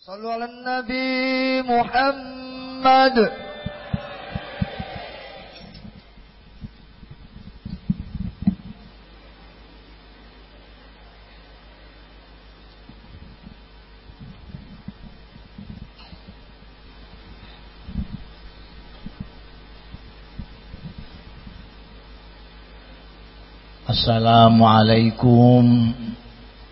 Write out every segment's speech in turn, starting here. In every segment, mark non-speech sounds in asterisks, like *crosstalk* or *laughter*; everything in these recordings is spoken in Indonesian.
صلوا على النبي محمد. السلام عليكم.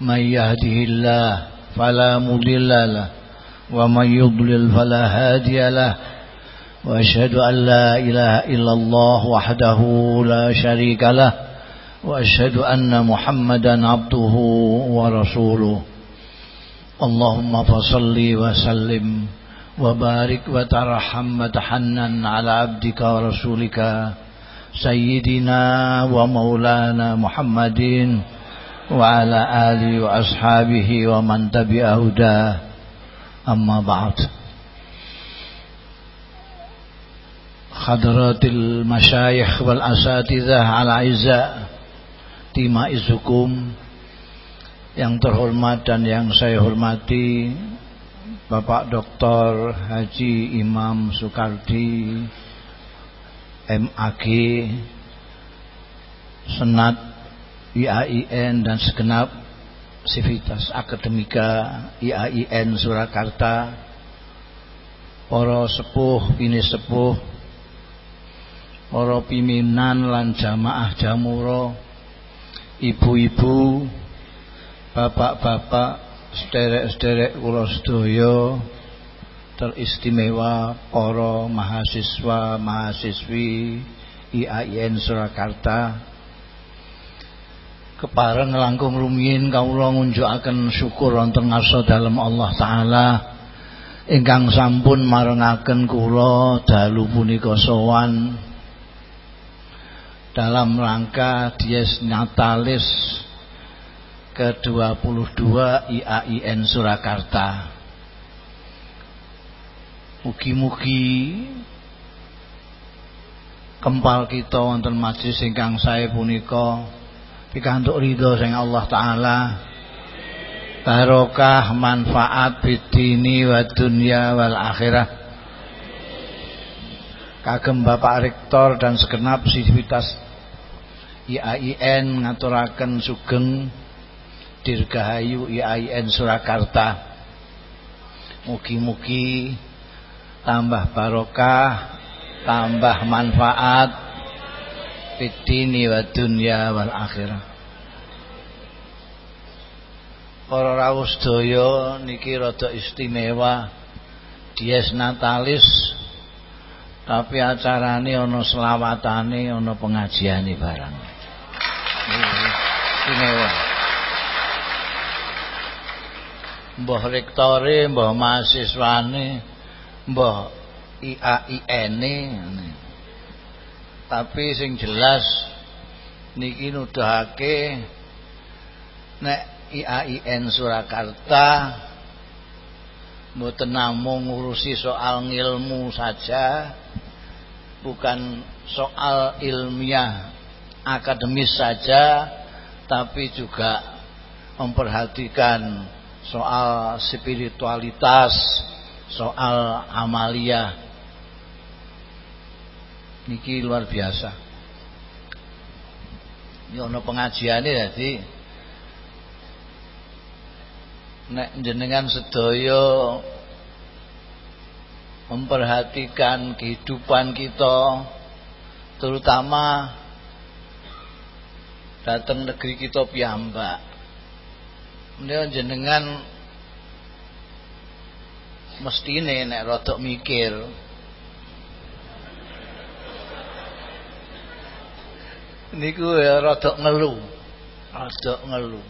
من يهده الله فلا مضل له ومن يضلل فلا هادي له وأشهد أن لا إله إلا الله وحده لا شريك له وأشهد أن محمدا عبده ورسوله. اللهم فصل وسلم وبارك وترحم وتحنن على عبدك ورسولك سيدنا ومولانا محمد وعلى آله وأصحابه ومن تبع هداه أما بعد حضرات المشايخ والأساتذة الأعزاء Tima Izukum yang terhormat dan yang saya hormati Bapak Dr. Haji Imam Soekardi MAG Senat IAIN dan segenap Sivitas Akademika IAIN Surakarta. Para sepuh ini sepuh para pimpinan lan jamaah jamuro ibu-ibu bapak-bapak sederek-sederek kula sedaya teristimewa para mahasiswa mahasiswi IAIN Surakarta kepareng langkung rumiyin kawula ngunjukaken syukur wonten ngarsa dalem Allah taala. Ingkang sampun marengaken kula dalu punika sowan. Dalam rangka Dies Natalis ke-22 IAIN Surakarta. Mugi-mugi kempal kita wonten majlis ingkang sae punika pikantuk ridho sing Allah taala. Barokah manfaat bidini wa dunya wal akhirah. Kagem Bapak Rektor dan segenap sivitas IAIN ngaturaken sugeng Dirgahayu IAIN Surakarta. Mugi-mugi tambah barokah tambah manfaat fitini wa dunya wal akhirah. Para rawuh sedaya niki rada istimewa. Dies Natalis tapi acarane ana selawatane ana pengajiane barang. Istimewa. Mbah rektore mbah mahasiswane mbah IAIN tapi sing jelas niki nuduhake nek IAIN Surakarta mboten namung ngurusi soal ilmu saja bukan soal ilmiah akademis saja tapi juga memperhatikan soal spiritualitas soal amalia niki luar biasa. Ini ono pengajiane dadi nek jenengan sedaya memperhatikan kehidupan kita terutama datang negeri kita piyambak. Menika jenengan mestine nek rodok mikir niku ya rodok ngelu. Rodok ngelu.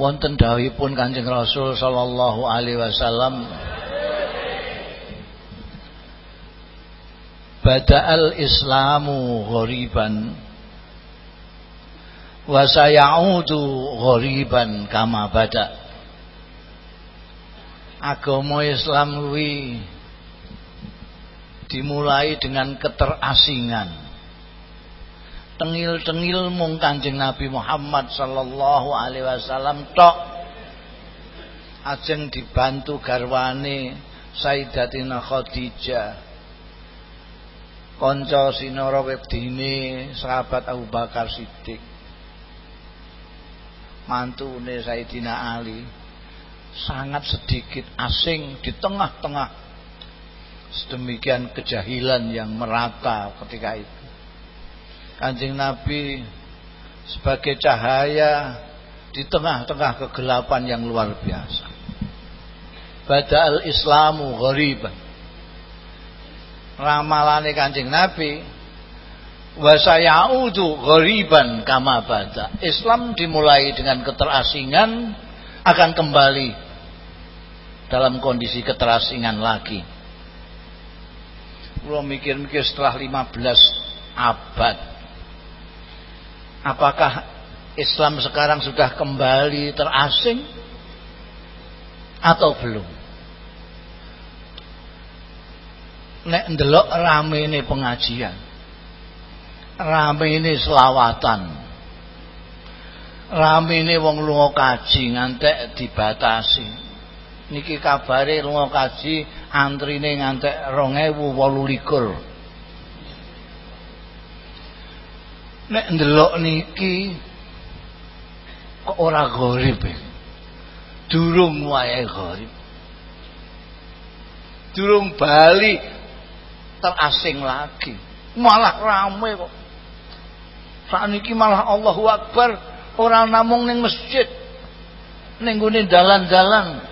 Wonten dawuhipun Kanjeng Rasul sallallahu alaihi wasallam Bada'al Islamu ghoriban wa sayaudu ghoriban kama bada Agama Islam kuwi dimulai dengan keterasingan. Tengil-tengil mung Kanjeng Nabi Muhammad sallallahu alaihi wasallam tok. Ajeng dibantu garwane Sayyidatina Khadijah kanca sinara wedine sahabat Abu Bakar Siddiq. Mantune Sayyidina Ali sangat sedikit asing di tengah-tengah sedemikian kejahilan yang merata ketika itu Kanjeng Nabi sebagai cahaya di tengah-tengah kegelapan yang luar biasa. Badal Islamu ghariban. Ramalane Kanjeng Nabi wa sayaudu ghariban kama bada. Islam dimulai dengan keterasingan akan kembali dalam kondisi keterasingan lagi. Kalau mikir-mikir setelah 15 abad Apakah Islam sekarang sudah kembali terasing atau belum? Nek ndelok rame ini pengajian. Rame ini selawatan. Rame ini wong lunga kaji ngantek dibatasi. Niki kabare lunga kaji antrine ngantek 2028. nek ndelok niki kok ora gharib e? durung wae gharib durung bali terasing lagi. Malah rame kok. Sakniki malah Allahu Akbar ora namung ning masjid. Ning gone dalan-dalan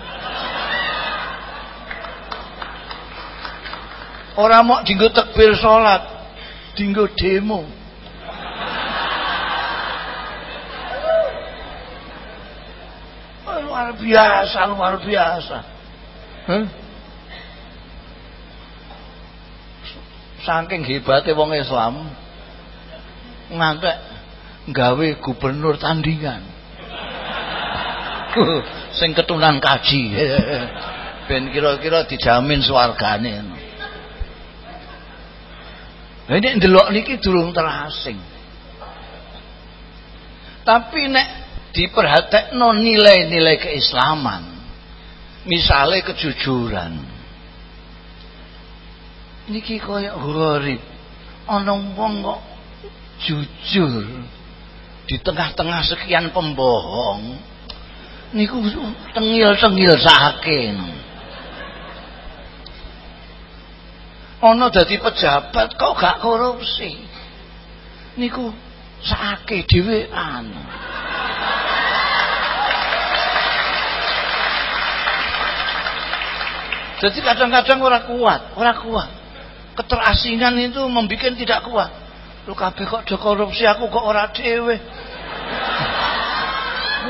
ora mau dinggo tekbir salat dinggo demo luar biasa, luar biasa. Huh? Saking hebatnya wong Islam ngantek gawe gubernur tandingan. Sing ketunan kaji. *laughs* Ben kira-kira dijamin swargane. Nah, ini ndelok niki durung terasing. Tapi nek diperhatekno nilai-nilai keislaman misalnya kejujuran niki kaya gharib ana wong kok jujur di tengah-tengah sekian pembohong niku tengil-tengil saking ana dadi pejabat kok gak korupsi niku sake dhewean Jadi kadang-kadang orang kuat, orang kuat. Keterasingan itu membuat tidak kuat. Lu kabeh kok do korupsi aku kok ora dhewe.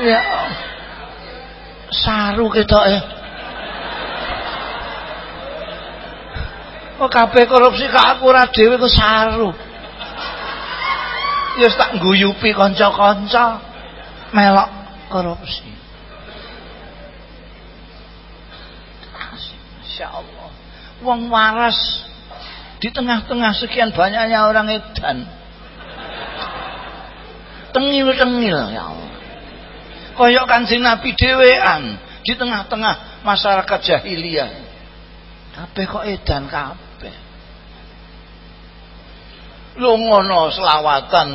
ya. Saru ketok ya. Kok kabeh korupsi kok aku ora dhewe kok saru. Ya tak guyupi kanca-kanca melok korupsi. Masya Allah. Wong waras di tengah-tengah sekian banyaknya orang edan. Tengil-tengil ya Allah. Koyok kancing Nabi dewean di tengah-tengah masyarakat jahiliyah. Kabeh kok edan kabeh. Lu ngono selawatan.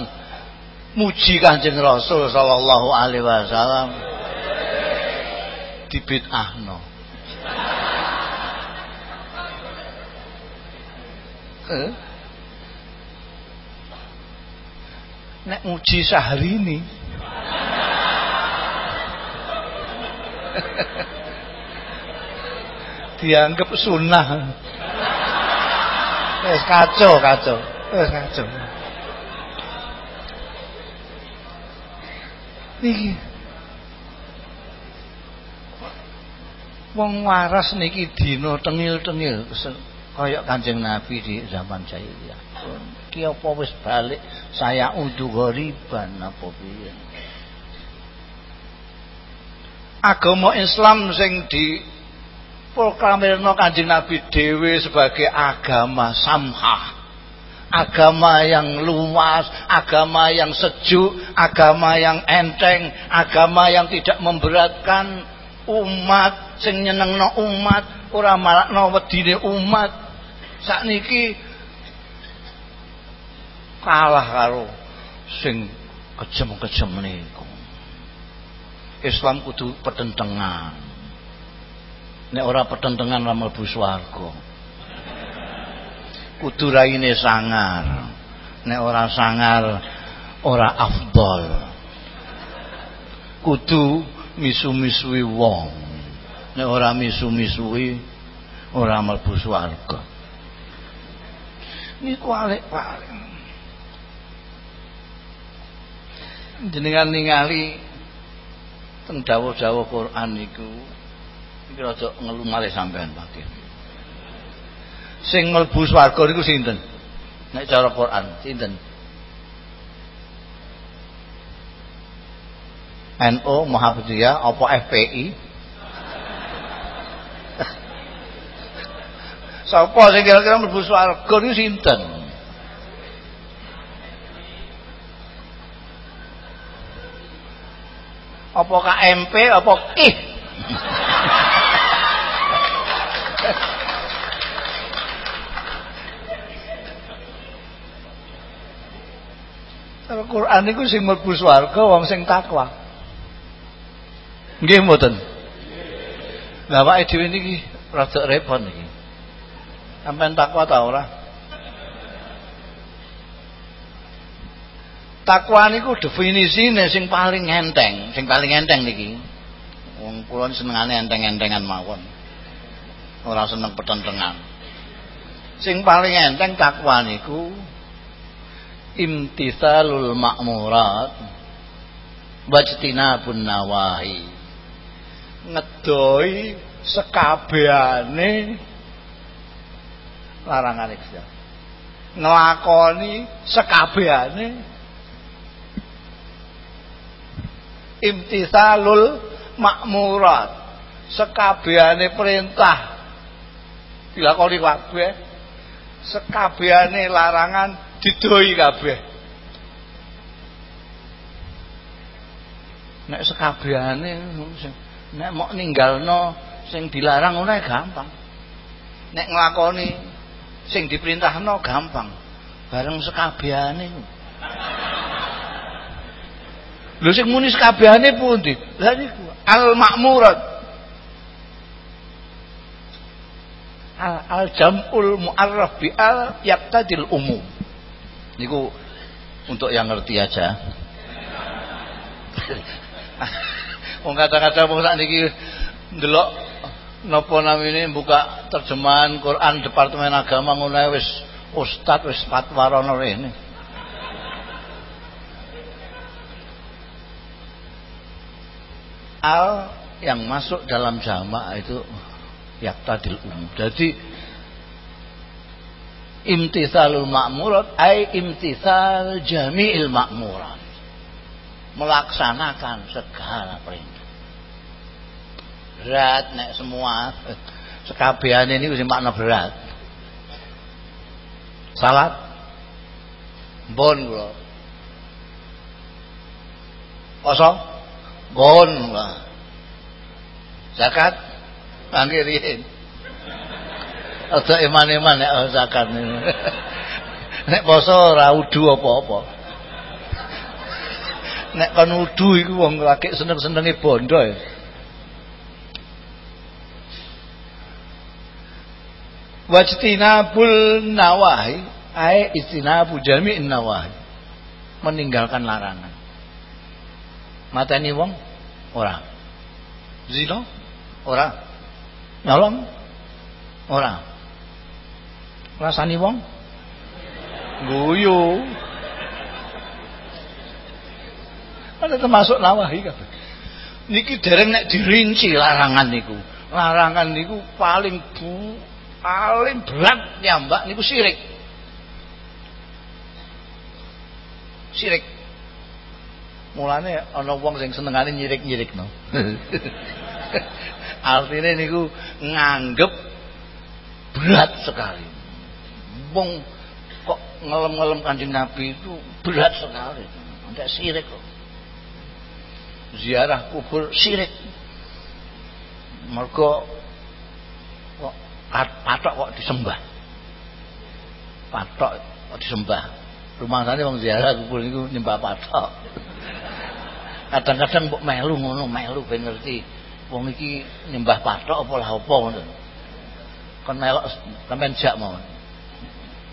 Muji Kanjeng Rasul sallallahu alaihi wasallam. Dibid'ahno. eh? nek muji ini. Dianggap sunnah. Kacau kacau wis kacau niki wong waras niki dina tengil-tengil kaya Kanjeng Nabi di zaman jahiliyah. Ki apa wis balik saya udu ghoriban apa piye? Agama Islam sing di proklamirno Kanjeng Nabi dhewe sebagai agama samhah. Agama yang luas, agama yang sejuk, agama yang enteng, agama yang tidak memberatkan umat, sing nyenengno umat, ora malakno wedine umat. Sakniki kalah karo sing kejem-kejem niku. Islam kudu pertentangan. Nek ora pertentangan ora mlebu swarga kudu raine sangar. Nek ora sangar ora afdol. Kudu misu-misui wong. Nek ora misu-misui ora mlebu swarga. Niku alik-alik. Jenengan ningali teng dawuh-dawuh Quran niku iki rada ngelu malih sampean Pak sing mlebu swarga niku sinten? Nek cara Quran sinten? NU Muhammadiyah apa FPI *laughs* Sapa sing kira-kira mlebu swarga niku sinten? Apa KMP apa ih Al-Qur'an niku sing mlebu swarga wong sing takwa. Nggih mboten. Lah awake dhewe niki rada repot niki. Sampeyan takwa ta ora? Takwa niku definisine sing paling enteng, sing paling enteng niki. Wong kula senengane enteng-entengan mawon. Ora seneng petentengan. Sing paling enteng takwa niku imtithalul ma'murat wajtinabun nawahi. Ngedoi sekabehane larangan iki nglakoni sekabehane imtithalul makmurat. Sekabehane perintah. Dilakoni kabeh. Sekabehane larangan didoi kabeh. Nek sekabehane nek mok ninggalno sing dilarang ngono gampang. Nek nglakoni sing diperintahno gampang. Bareng sekabehane lho sing muni sekabehane pundi? Lha niku al makmurat al jamul muarraf bi al yaqtadil umum Niku untuk yang ngerti aja. Wong kata-kata wong sak niki ndelok napa namine buka terjemahan Quran Departemen Agama ngono wis ustaz wis fatwa rono rene. Al yang masuk dalam jamaah itu yaktadil umum. Jadi imtithalul ma'murat ay imtithal jami'il ma'murat. Melaksanakan segala perintah. Berat nek semua sekabian ini sing makna berat. Salat? Bon kula. Poso? Gon zakat? Kangge Aja iman-iman nek zakat. *laughs* Nek poso ora udu apa-apa. Nek kon udu iku wong lagi seneng-senenge bondo ya. Wajtinabul nawahi ai istinabu jami'in nawahi. Meninggalkan larangan. Mateni wong ora. Zina ora. Nyolong ora rasani wong? Guyu. Ada termasuk nawahi kabeh. Niki dereng nek dirinci larangan niku. Larangan niku paling bu paling berat nyambak niku sirik. Sirik. Mulane ana wong sing senengane nyirik-nyirik no. *laughs* Artinya niku nganggep berat sekali wong kok ngelem-ngelem kanjeng Nabi itu berat sekali. Tidak sirik kok. Ziarah kubur sirik. Mergo kok patok kok disembah. Patok kok disembah. Rumah sana wong ziarah kubur itu nyembah patok. *laughs* Kadang-kadang mbok melu ngono melu ben ngerti. Wong iki nyembah patok apa lah apa ngono. Kon melok sampean jak mau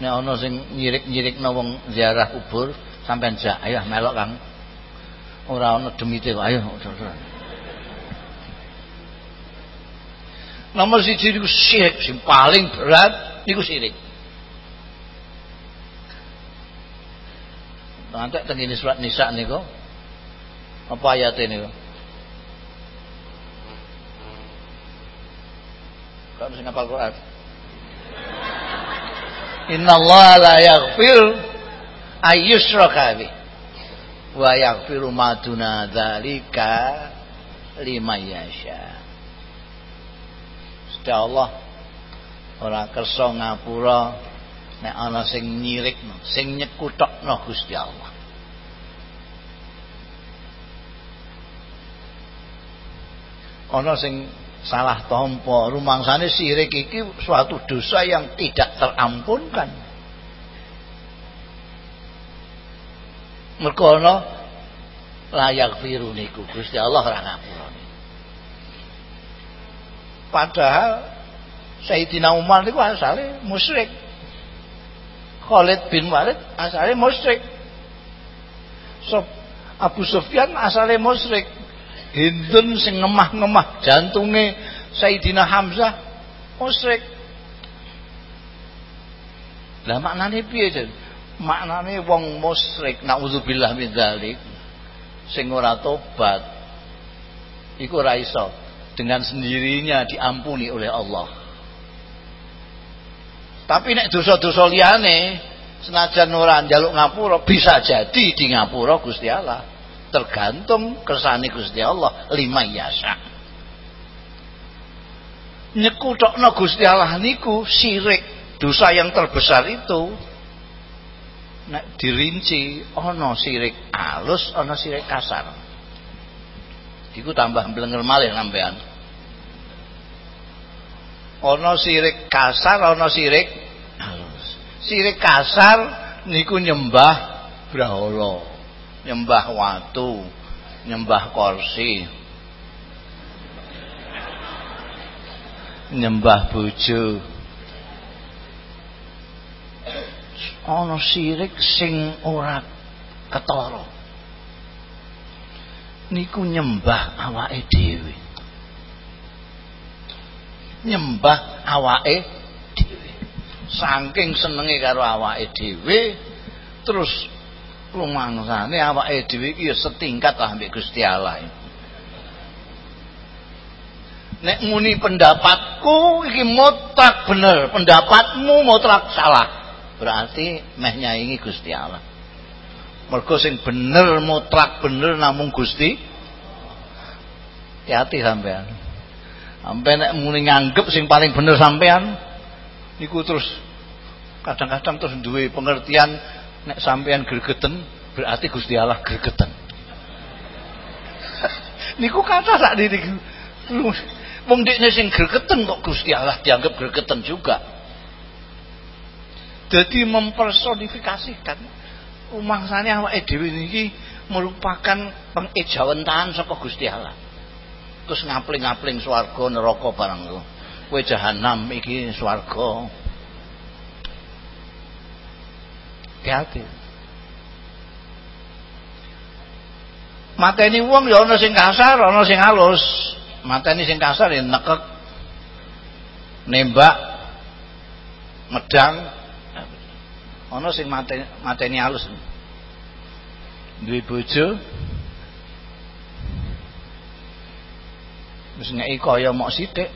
nek ana sing nyirik-nyirikno wong ziarah kubur sampean jak ayo melok Kang ora ana demite kok ayo Nomor siji niku syirik sing paling berat niku syirik. Nanti tengene surat Nisa niku apa ayat ini? Kalau sing hafal Quran. Inna Allah la yaghfir ayyushraka wa yaghfiru ma duna dzalika liman yasha. Gusti Allah ora kersa ngapura nek ana sing nyirikno, sing nyekutokno Gusti Allah. Ana sing salah tompo, rumangsane sirik iki suatu dosa yang tidak terampunkan. Mergo ana layak firu niku Gusti Allah ora ngapura. Padahal Sayyidina Umar itu asalnya musyrik. Khalid bin Walid asalnya musyrik. Abu Sufyan asalnya musyrik. Hindun sing ngemah-ngemah jantungnya Sayyidina Hamzah musyrik. Lah maknane piye, Jan? Maknane wong musyrik naudzubillah min dzalik sing ora tobat iku ora iso dengan sendirinya diampuni oleh Allah. Tapi nek dosa-dosa liyane senajan ora njaluk ngapura bisa jadi di ngapura Gusti Allah. Tergantung kersane Gusti Allah lima yasa. Nyekutokno Gusti Allah niku sirik, dosa yang terbesar itu nek dirinci ana sirik alus, ana sirik kasar. Iku tambah blenger malih sampean. Ana sirik kasar, ana sirik halus. Sirik kasar niku nyembah brahala, nyembah watu, nyembah kursi. Nyembah bojo. Ana sirik sing ora ketara niku nyembah awake dhewe nyembah awake dhewe saking senenge karo awake dhewe terus rumangsane awake dhewe iki ya setingkat lah ambek Gusti Allah nek muni pendapatku iki mutlak bener pendapatmu mutlak salah berarti meh nyaingi Gusti Allah. Mergo sing bener mutlak bener namung Gusti hati sampean. Sampai nek muni nganggep sing paling bener sampean niku terus kadang-kadang terus duwe pengertian nek sampean gregeten berarti Gusti Allah gregeten *laughs* niku kata sak niku wong dekne sing gregeten kok Gusti Allah dianggap gregeten juga jadi mempersonifikasikan rumangsane awake dhewe niki merupakan pengejawentahan saka Gusti Allah. Terus ngapling-ngapling swarga neraka barang ku. Kowe jahanam iki swarga. Hati-hati. Mateni wong ya ana sing kasar, ana sing halus. Mateni sing kasar ya nekek. Nembak medang ana sing mateni, mateni halus duwe bojo wis ngeki kaya mok sithik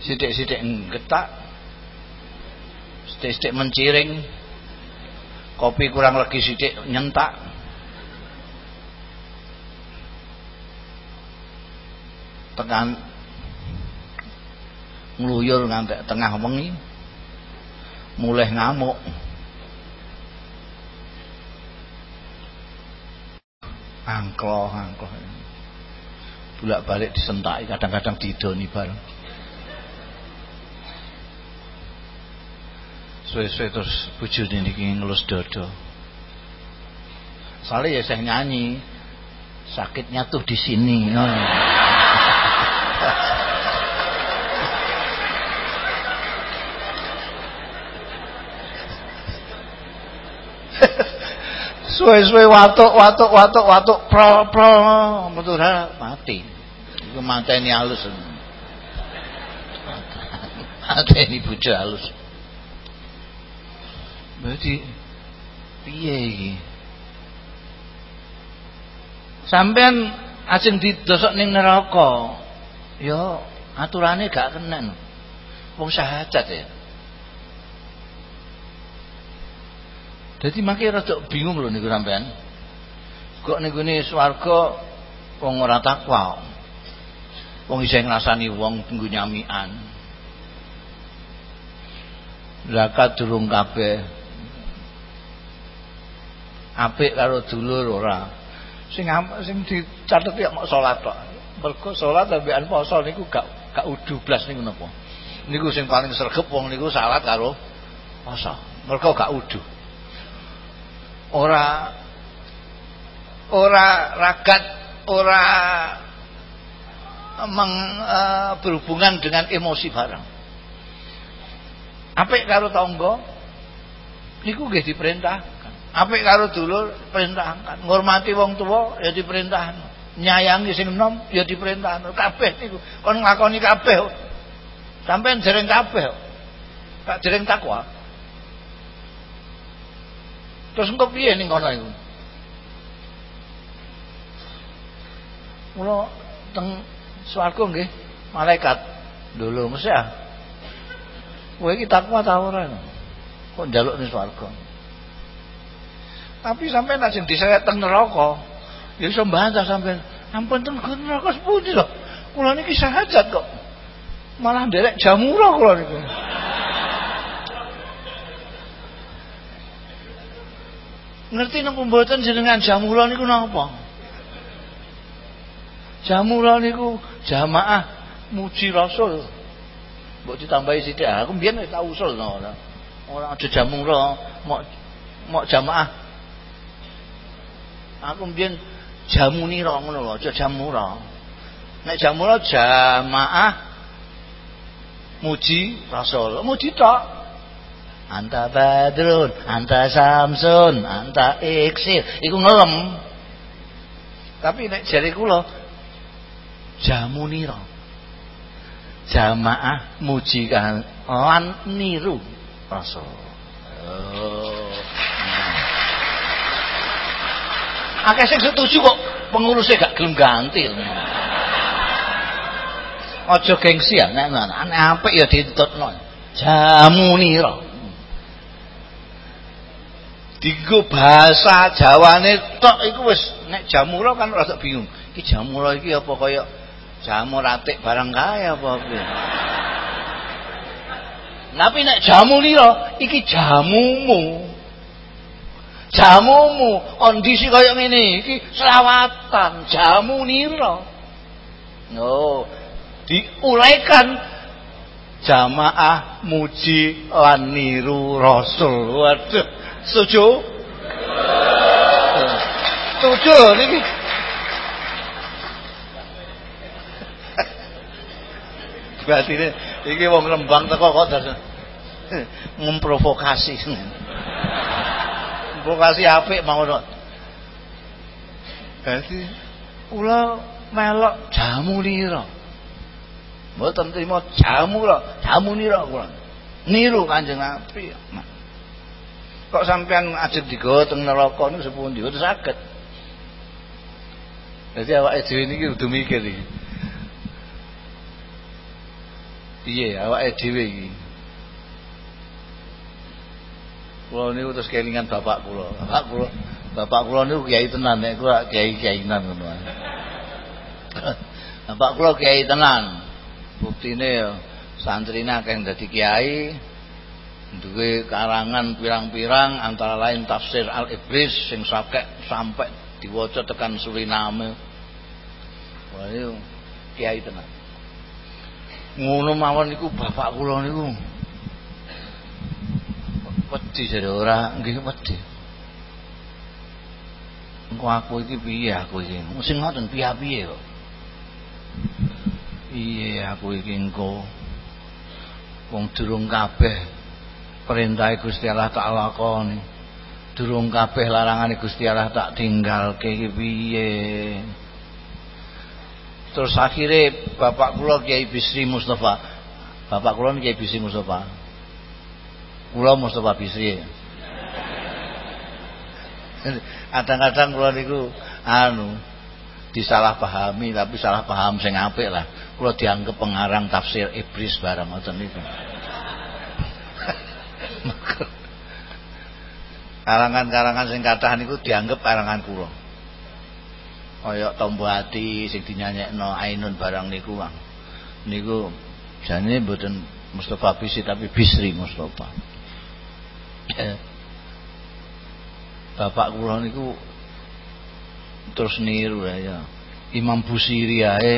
Sithik-sithik getak. Sithik-sithik menciring. Kopi kurang lagi sithik nyentak. Tekan ngluyur ngantek tengah wengi. Mulai ngamuk. angklo angklo bolak balik disentaki kadang-kadang didoni bareng suwe-suwe terus bujune niki ngelus dodo soalnya ya saya nyanyi sakitnya tuh di sini oh. suwe-suwe watuk watuk watuk watuk pro pro metu mati iku mateni halus mateni bojo halus berarti piye iki sampean ajeng didosok ning neraka ya aturane gak kenen wong syahadat ya Jadi makin rada bingung lho niku sampean. Kok niku ne swarga wong ora takwa. Wong isih ngrasani wong tunggu nyamian. Zakat durung kabeh. Apik karo dulur ora. Sing sing dicatet ya mok salat tok. Mergo salat ambekan poso niku gak gak udu blas niku napa. Niku sing paling sregep wong niku salat karo poso. Mergo gak udu ora ora ragat ora meng, uh, berhubungan dengan emosi barang apik karo tangga niku nggih diperintahkan apik karo dulur perintahkan ngormati wong tua ya diperintahkan nyayangi sing enom ya diperintahkan kabeh niku kon nglakoni kabeh sampean jereng kabeh tak jereng takwa Terus engko piye ning kono iku? Teng swarga nggih malaikat dulu mesti ah. Kowe iki takwa ta ora? Kok njaluk ning swarga? Tapi sampai najeng diseret teng neraka, ya iso mbantah sampean. Ampun teng neraka sepundi lho. Kula niki kok. Malah nderek jamura kula niku. Ngerti napa mboten jenengan jamura niku napa? Jamura niku jamaah muji Rasul. Mbok ditambahi sithik. Aku mbiyen wis tak usul no. Ora aja jamura, mok mok jamaah. Aku mbiyen jamunira ngono lho, aja jamura. Nek jamura jamaah muji Rasul. Muji tok. anta badrun anta samsun anta iksir iku ngelem tapi nek jari kula jamunira jamaah muji kan lan niru rasul oh. Akeh sing setuju kok pengurusnya gak gelem ganti aja gengsi ya nek aneh apik ya ditutno jamunira Dienggo bahasa Jawane tok iku wis nek jamura kan rada bingung. Iki jamura iki apa kaya jamu ratik barang kae apa piye. Tapi nek jamu liya iki jamumu. Jamumu kondisi kaya ngene iki selawatan jamu nira. No, diuraikan jamaah muji lan niru rasul. Waduh. Setuju? Setuju niki. *laughs* Berarti ini, ini wong Rembang teko kok memprovokasi. Provokasi apik mau Berarti kula melok jamu nira. Mboten trimo jamu lho, jamu nira kula. Niru Kanjeng Nabi. Kok sampean ajeng digawa teng neraka niku sepundi? Mboten saged. Dadi awake dhewe niki kudu mikir iki. piye awake dhewe iki kula niku terus kelingan bapak kula bapak kula bapak kula niku kiai tenan nek kula kiai-kiai tenan ngono *laughs* bapak kula kiai tenan buktine ya santrine akeh dadi kiai duwe karangan pirang-pirang antara lain tafsir Al-Ibris sing sakek sampai diwaca tekan Suriname. Wah kiai tenan. Ngono mawon niku bapak kula niku wedi jare ora nggih wedi. Engko aku iki piye aku iki? Mesti ngoten piye-piye kok. Iya aku iki engko wong durung kabeh perintah Gusti Allah tak lakoni durung kabeh larangane Gusti Allah tak tinggalke iki piye terus akhirnya bapak kula Kiai Bisri Mustafa bapak kula Kiai Bisri Mustafa kula Mustafa Bisri kadang-kadang kula niku anu disalahpahami tapi salah paham sing apik lah. Kula dianggap pengarang tafsir iblis barang ngoten niku. Karangan-karangan sing kathah niku dianggap karangan kula. Kaya tombo ati sing dinyanyekno Ainun barang niku Bang niku jane mboten Mustafa Bisi tapi Bisri Mustafa bapak kula niku terus niru ya. Imam Busiri ae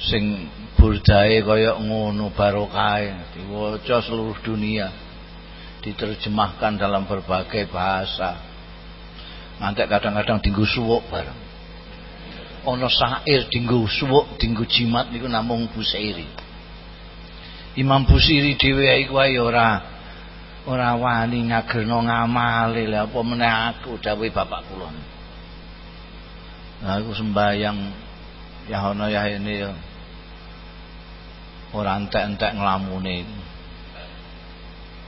sing burdae kaya ngono barokahe diwaca seluruh dunia diterjemahkan dalam berbagai bahasa. Nanti kadang-kadang dinggo suwuk bareng. Ana syair dinggo suwuk dinggo jimat niku namung Busairi Imam Busiri dhewe iku ora ora wani ngagerno ngamale lha apa meneh aku dawuh bapak kula. Nah, aku sembayang ya ana ya ini ya. Ora entek-entek nglamune.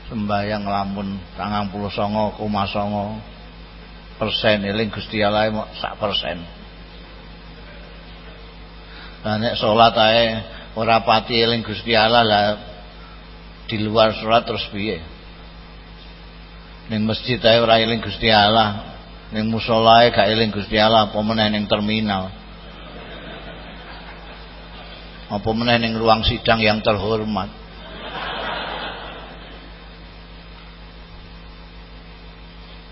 Sembayang nglamun 99,9 persen. Eling Gusti Allah mok sak persen. Lah nek salat ae ora pati eling Gusti Allah lah di luar salat terus piye ning masjid ae ora eling Gusti Allah. Ning musala ae gak Gusti Allah apa meneh ning terminal? Apa meneh ning ruang sidang yang terhormat?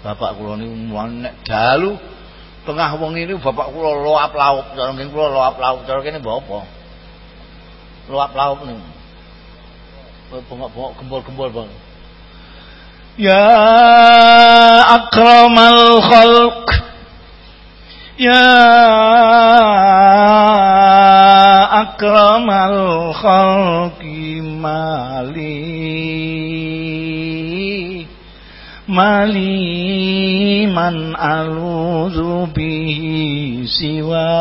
Bapak kula niku nek dalu tengah wong ini bapak kula loap laup cara ngene kula loap laup cara kene apa? Loap laup niku. Bengok-bengok gembol-gembol bang Ya akramal khalq. Ya akramal khalqi mali mali man aluzu bihi siwak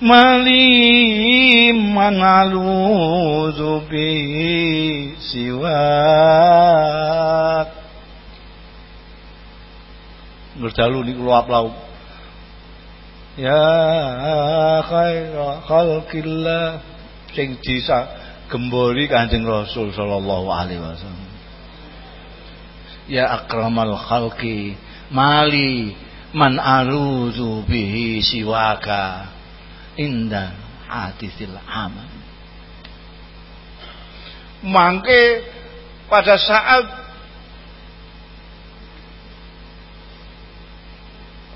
mali man aluzu bihi siwak Ngerdalu niku luap-laup ya khaira khalqillah. Sing disa gembori Kanjeng Rasul sallallahu alaihi wasallam. Ya akramal khalqi mali man aluzu bihi siwaka inda hadisil aman. Mangke pada saat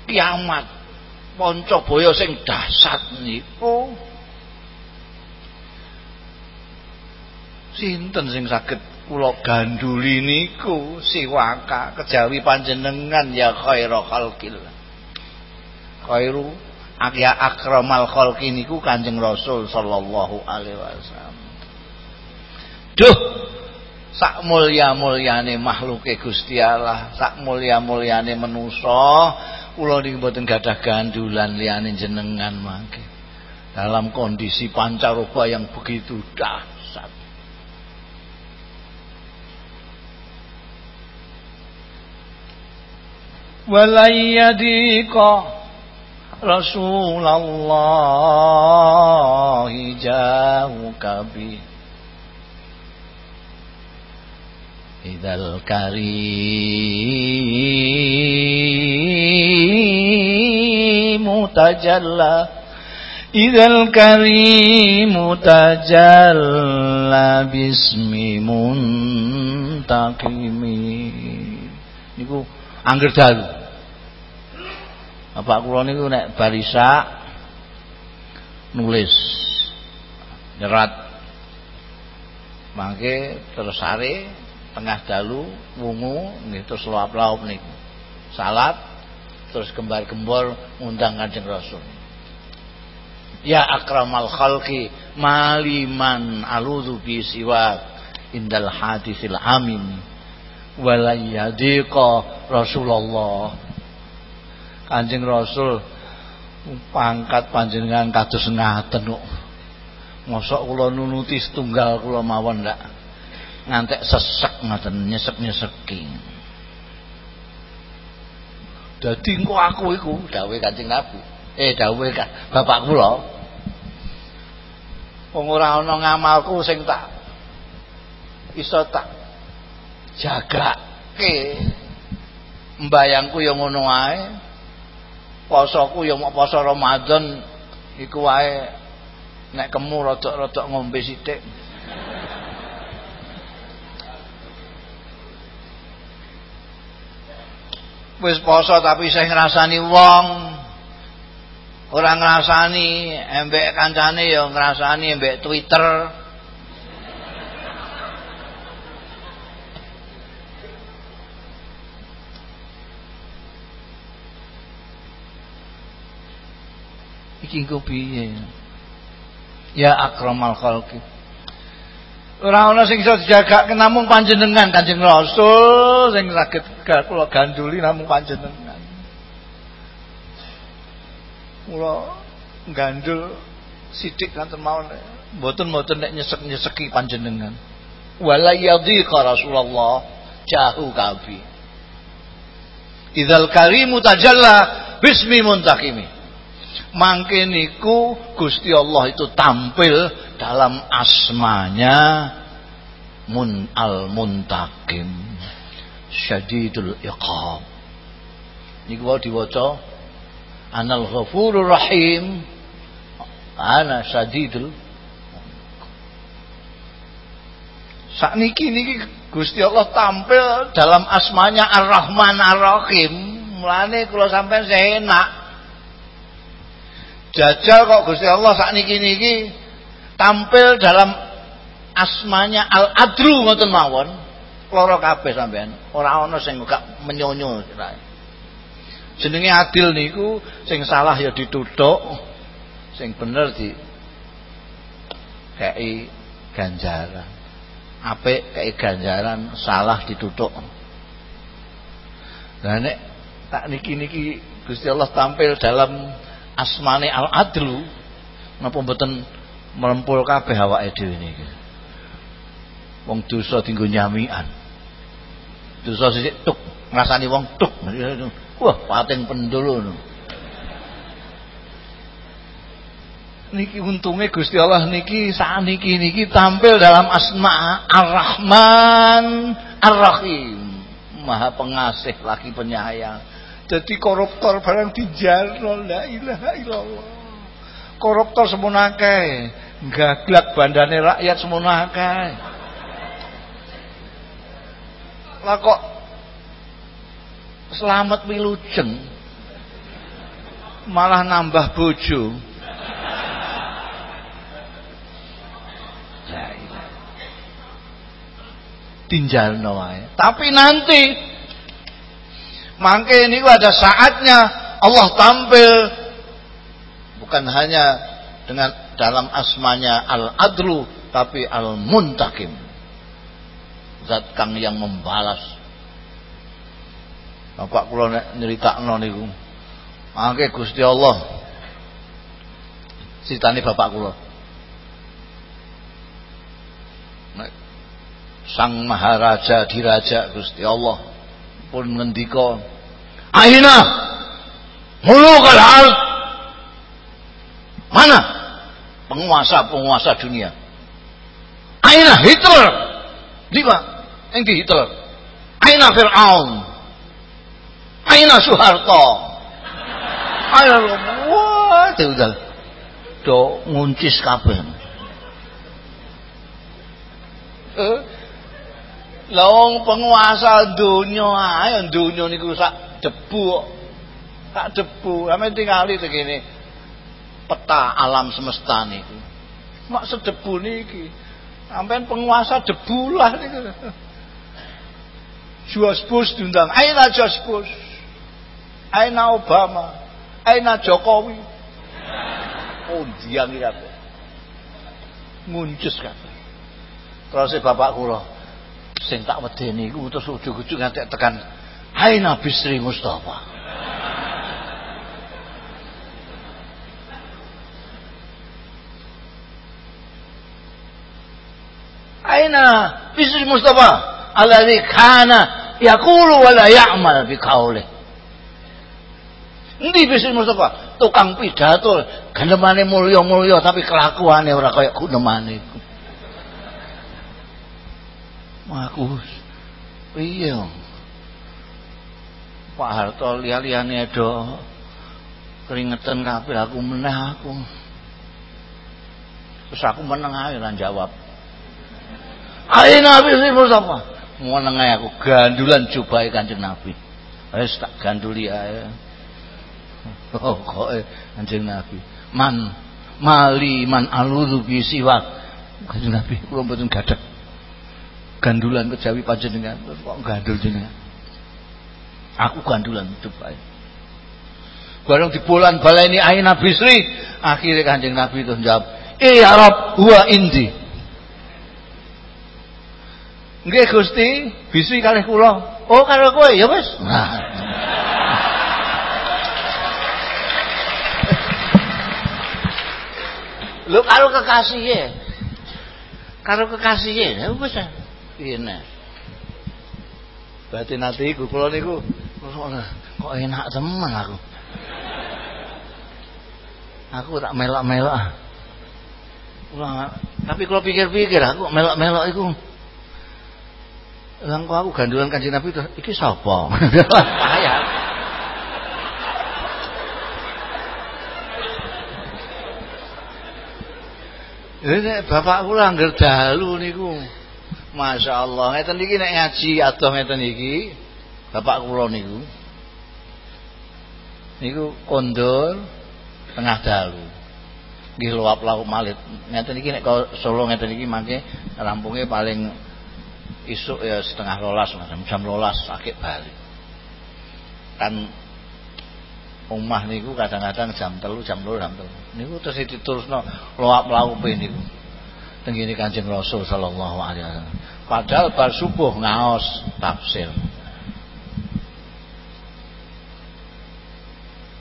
kiamat Pancabaya sing dahsyat niku sinten sing saged kula ganduli niku? Siwaka kejawi panjenengan ya khairu khalqil khairu akya akramal khalqi niku Kanjeng Rasul sallallahu alaihi wasallam. Duh sak mulya-mulyane makhluke Gusti Allah sak mulya-mulyane manusa kula niki mboten gadah gandulan liyane jenengan mangke. Dalam kondisi pancaroba yang begitu dahsyat. Walayyadika Rasulullah jauhka bi Idal karimu tajalla. Idal karimu tajalla bismi muntakimi Niku angger dalu Bapak kula niku nek barisa nulis nyerat mangke terus sare tengah dalu wungu nggih terus laup-laup niku. Salat terus kembar-kembor ngundang Kanjeng Rasul. Ya akramal khalqi maliman aludhu bi siwak indal hadisil amin walayadiqa Rasulullah Kanjeng Rasul pangkat panjenengan kados ngaten kok. Mosok kula nunuti setunggal kula mawon ndak ngantek sesek ngoten nyesek-nyeseki. Dadi engko aku iku dawuhe Kanjeng Nabi. Eh dawuhe bapak kula. Wong ora ana ngamalku sing tak iso tak jagake. Mbayangku ya ngono wae posoku ya mau poso Ramadan iku wae nek kemu rodok-rodok ngombe sithik. Wis poso tapi saya ngrasani wong ora ngrasani embek kancane ya ngrasani embek Twitter iki engko piye? Ya akramal khalqi. Ora ana sing iso dijagake namung panjenengan Kanjeng Rasul. Sing saged kula ganduli namung panjenengan. Kula gandul sithik kanten mawon mboten-mboten nek nyesek-nyeseki panjenengan. Wala yadhiqa Rasulullah jahu kabi Idzal karimu tajalla bismi muntakimi mangke niku Gusti Allah itu tampil dalam asmanya mun al muntakim syadidul iqab. Niku wae diwaca anal ghafurur rahim. Ana syadidul. Sakniki niki Gusti Allah tampil dalam asmanya Ar-Rahman Ar-Rahim. Mulane kula sampean enak Jajal kok Gusti Allah saat niki niki tampil dalam asmanya Al Adru ngoten mawon. Loro kabeh sampean. Ora ana sing gak menyonyo. Jenenge adil niku sing salah ya dituthuk, sing bener di kei ganjaran. Apik kei ganjaran, salah dituthuk. Lah nek tak niki-niki Gusti Allah tampil dalam asmane al adlu napa mboten melempul kabeh awake dhewe niki? Wong dosa tinggo nyamian dosa sithik tuk ngrasani wong tuk. Wah pating pendul niki untunge Gusti Allah niki niki niki tampil dalam asma Ar-Rahman Ar-Rahim. Maha pengasih lagi penyayang jadi koruptor barang dijarno la ilaha illallah. Koruptor semono akeh, gaglak bandane rakyat semono akeh. Lah kok selamat wilujeng malah nambah bojo. Tinjalno wae. Tapi nanti Mangke ini ada saatnya Allah tampil bukan hanya dengan dalam asmanya Al-Adlu tapi Al-Muntakim. Zat kang yang membalas. Bapak kula nek nyeritakno niku. Mangke Gusti Allah critane bapak kula. Sang Maharaja Diraja Gusti Allah pun ngendika Aina mulukal ard Mana penguasa-penguasa dunia? Aina Hitler? Yang di Hitler. Aina Fir'aun? Aina Soeharto? Aina wah, itu udah do nguncis kabeh. Eh, Lawang penguasa dunia ayo dunia niku sak debu sak debu. Ame tingali begini peta alam semesta niku. Mak sedebu niki. Sampean penguasa debu lah niku. George Bush diundang. Aina George Bush. Aina Obama. Aina Jokowi. Oh dia iki kabeh. Muncus kabeh. Terus bapak kula sing tak wedeni iku terus ujug-ujug ngantek tekan Hai Nabi Sri Mustafa. Aina Bisri Mustafa? Alladhi kana yaqulu wa la ya'mal bi qaulih Endi Bisri Mustafa? Tukang pidato gendemane mulya-mulya tapi kelakuane ora kaya gunemane aku iya. Pak Harto liya-liyane do keringetan kabeh aku meneh aku. Terus aku meneng ae jawab Ayo Nabi sih Mustafa meneng aku gandulan cobae Kanjeng Nabi. Wis tak ganduli oh kok Kanjeng Nabi. Man mali man aludhu bi siwak. Kanjeng Nabi kula mboten gadah gandulan kejawi panjenengan. Kok gandul jenengan? Aku gandulan ae. Bareng di bulan baleni aina bisri akhirnya kanjeng nabi itu jawab eh ya Rob huwa indi? Nggih Gusti bisri kalih kula. Oh karo kowe ya wis. Nah *laughs* Lho karo kekasih karo kekasih ya wis piye nek Berarti nanti iku kula niku kok enak temen aku. Aku tak melok-melok. tapi kalau pikir-pikir aku melok-melok iku Lang aku gandulan Kanjeng Nabi itu iki sapa? Payah. *laughs* Ini bapak kula angger dalu niku. Masya Allah ngeten niki nek ngaji adoh ngeten bapak kula niku niku kondur tengah dalu. Nggih luap lauk malit. Ngeten iki nek Solo ngeten iki mangke rampungnya paling isuk ya setengah lolas macam jam lolas sakit balik. Kan omah niku kadang-kadang jam telu jam loro jam telu. Niku terus diterusno luap lauk niku tenggini Kanjeng Rasul sallallahu alaihi wasallam. Padahal bar subuh ngaos tafsir.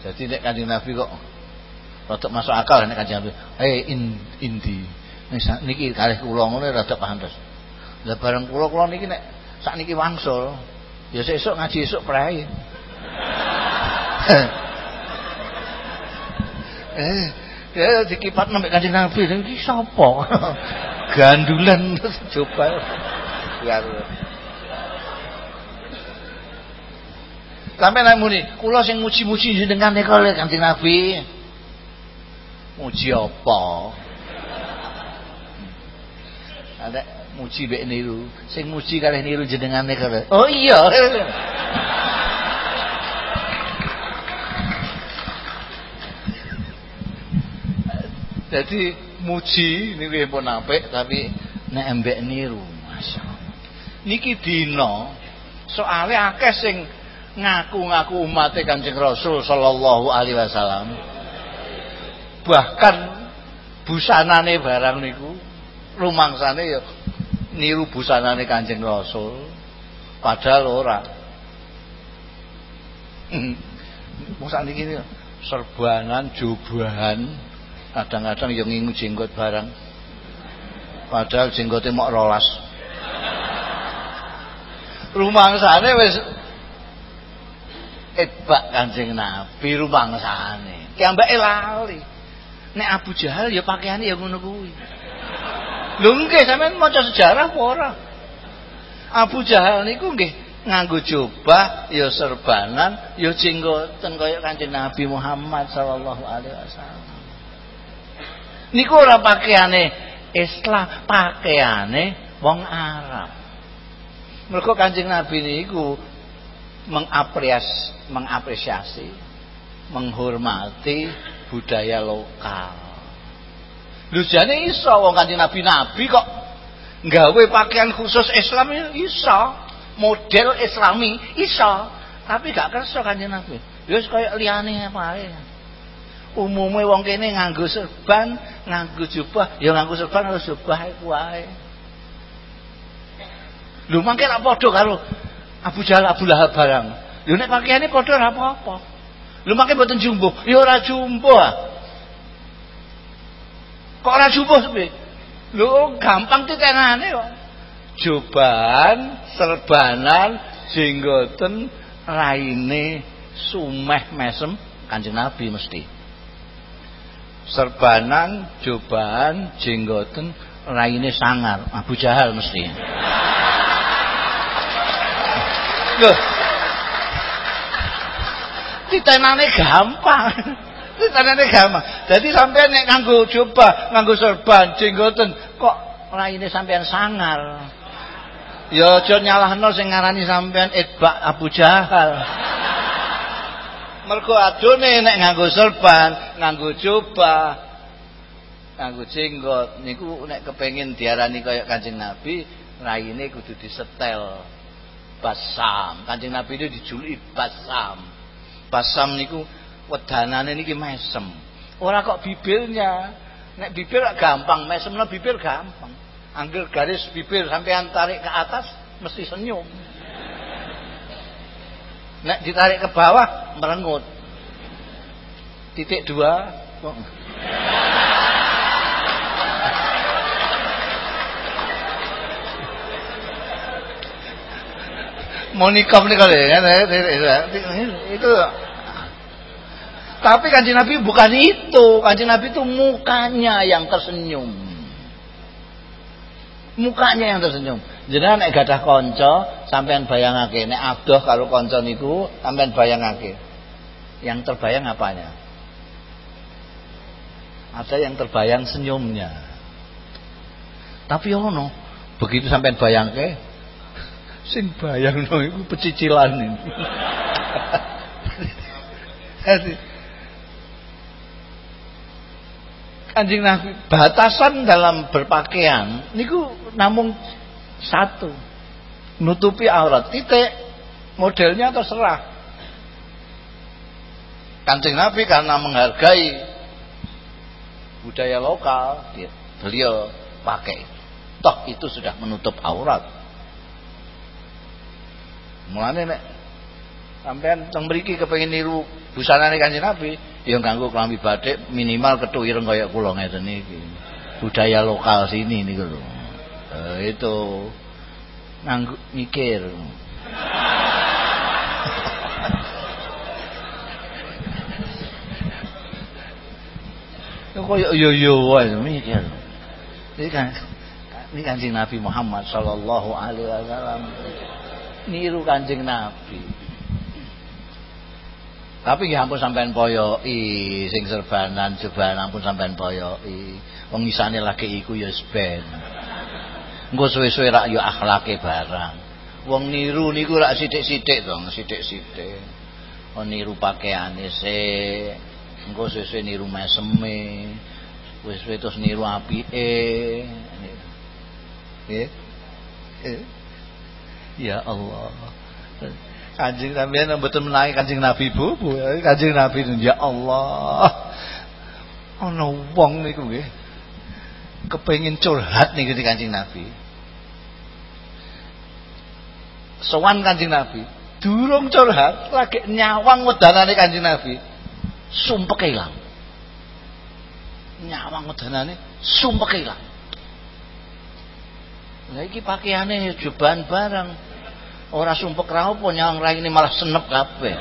Jadi nek Kanjeng Nabi kok rada masuk akal nek Kanjeng Nabi, "Hei in, indi." Niki kalih kula ngono rada pantes. Lah bareng kula kula niki nek sakniki wangsul, ya sesuk ngaji esuk prae. *laughs* eh, Ya dikipat nambah Kanjeng Nabi, iki sapa? *laughs* Gandulan coba. Sampai nek muni, kula sing muji-muji jenengan nek oleh Kanjeng Nabi. Muji apa? Ada muji mek niru, sing muji kalih niru jenengan nek Oh iya. *laughs* Jadi muji niku pun apik tapi nek embek niru masyaallah. Niki dina soale akeh sing ngaku-ngaku umat Kanjeng Rasul sallallahu alaihi wasallam. Bahkan busanane barang niku rumangsane ya niru busanane Kanjeng Rasul padahal ora. Mosok niki serbanan jubahan kadang-kadang yang ngingu jenggot barang padahal jenggotnya mau rolas sana wis etbak kancing nabi sana kiambake lali nek Abu Jahal ya pakaiane ya ngono kuwi. Lho maca sejarah apa? Abu Jahal niku nggih nganggo jubah ya serbanan ya jenggoten kaya Kanjeng Nabi Muhammad sallallahu alaihi wasallam. Niku ora pakaiane Islam, pakaiane wong Arab. Mergo Kanjeng Nabi niku mengapresiasi, mengapresiasi, menghormati budaya lokal. Jane iso wong Kanjeng Nabi Nabi kok nggawe pakaian khusus Islam iso, model Islami iso, tapi gak kersa Kanjeng Nabi. Ya wis kaya liyane wae. Umume wong kene nganggo serban, nganggo jubah, ya nganggo serban harus jubah iku wae. Lho mangke ra padha karo Abu Jahal Abu Lahab barang. Lho nek pakaiane padha ora apa-apa. Lho mangke mboten jumbo, ya ora jumbo ah. Kok ora jumbo sepi? Lho gampang titenane kok. Joban, serbanan, jenggoten, raine sumeh mesem Kanjeng Nabi mesti. Serbanan, joban, jenggoten, raine sangar, Abu Jahal mesti. Loh. Titenane gampang. Titenane gampang. Jadi sampean nek nganggo jubah, nganggo serban, jenggoten, kok raine sampean sangar. Ya aja nyalahno sing ngarani sampean Itba Abu Jahal. Mergo adone nek nganggo serban, nganggo jubah, nganggo jenggot niku nek kepengin diarani kaya Kanjeng Nabi, raine kudu disetel. Basam. Kanjeng Nabi itu dijuluki Basam. Basam niku wedanane niki mesem. Ora kok bibirnya. Nek bibir gampang, mesemno bibir gampang. Angger garis bibir sampean tarik ke atas mesti senyum. Nek ditarik ke bawah merengut. Titik dua. Monikop nih kali ya, itu. Tapi kanjeng Nabi bukan itu. Kanjeng Nabi itu mukanya yang tersenyum. Mukanya yang tersenyum jadi nek gadah konco sampean bayangake nek adoh kalau konco niku sampean bayangake. Yang terbayang apanya? Ada yang terbayang senyumnya. Tapi ono begitu sampean bayangke sing bayangno iku pecicilan *laughs* Kanjeng Nabi batasan dalam berpakaian niku namun satu. Nutupi aurat. Titik. Modelnya terserah. Kanjeng Nabi karena menghargai budaya lokal beliau pakai toh itu sudah menutup aurat. Mulane nek sampean teng mriki kepengin niru busanane Kanjeng Nabi, ya nganggo klambi batik minimal ketu ireng kaya kula ngeten iki. Budaya lokal sini niku lho. Eh, itu nganggo mikir. Kok yo yo wae mikir. Iki kan ini kanjeng Nabi Muhammad sallallahu alaihi wasallam niru Kanjeng Nabi. Tapi ya ampun sampean poyoki sing serbanan jeban ampun sampean poyoki. Wong isane lagi iku ya ben. Engko suwe-suwe rak yo akhlake barang. Wong niru niku rak sithik-sithik to, sithik-sithik. Oh niru pakaiane se. Engko suwe-suwe niru meseme. Suwe-suwe terus niru apike. Nggih. Ya Allah. Kanjeng sampeyan mboten menawi Kanjeng Nabi Bu, Bu. Kanjeng Nabi ya Allah. Ana wong niku nggih. Kepengin curhat niku di Kanjeng Nabi. Sowan Kanjeng Nabi, durung curhat lagi nyawang wedanane Kanjeng Nabi. Sumpek ilang. Nyawang wedanane sumpek ilang. Lah iki pakaiane jubahan barang. Ora sumpek ra apa nyawang raine malah senep kabeh.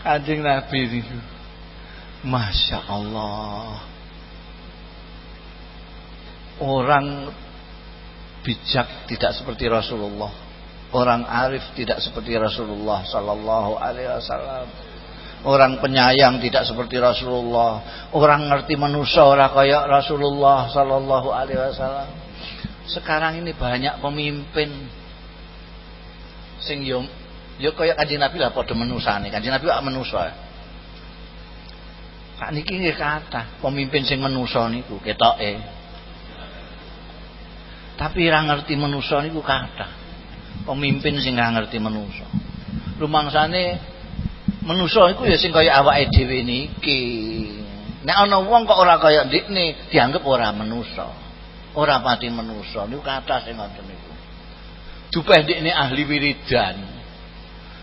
Kanjeng Nabi niku. Masya Allah. Orang bijak tidak seperti Rasulullah. Orang arif tidak seperti Rasulullah sallallahu alaihi wasallam. Orang penyayang tidak seperti Rasulullah. Orang ngerti manusia ora kaya Rasulullah sallallahu alaihi wasallam. Sekarang ini banyak pemimpin sing yo yo kaya Kanjeng Nabi lah padha menusane. Kanjeng Nabi kok manusa. Kak niki nggih kata pemimpin sing manusa niku ketoke. Tapi ora ngerti manusa niku kata. Pemimpin sing ora ngerti manusa. Rumangsane manusa iku ya sing kaya awake dhewe niki. Nek ana wong kok ora kaya ndikne dianggap ora manusa. Ora pati manusa niku kata sing ngoten niku. Dupeh ndikne ahli wiridan.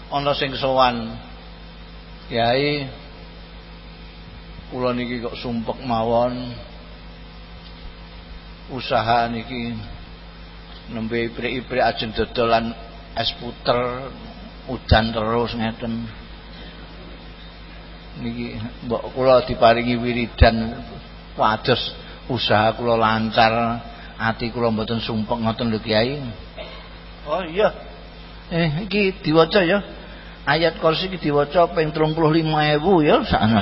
Ana sing sowan Yai kula niki kok sumpek mawon usaha niki nembe iprik-iprik ajeng dodolan es puter udan terus ngeten. Niki mbok kula diparingi wiridan wados usaha kula lancar ati kula mboten sumpek ngoten lho Kiai. Oh iya. Eh iki diwaca ya. Ayat kursi iki diwaca ping 35000 ya sakno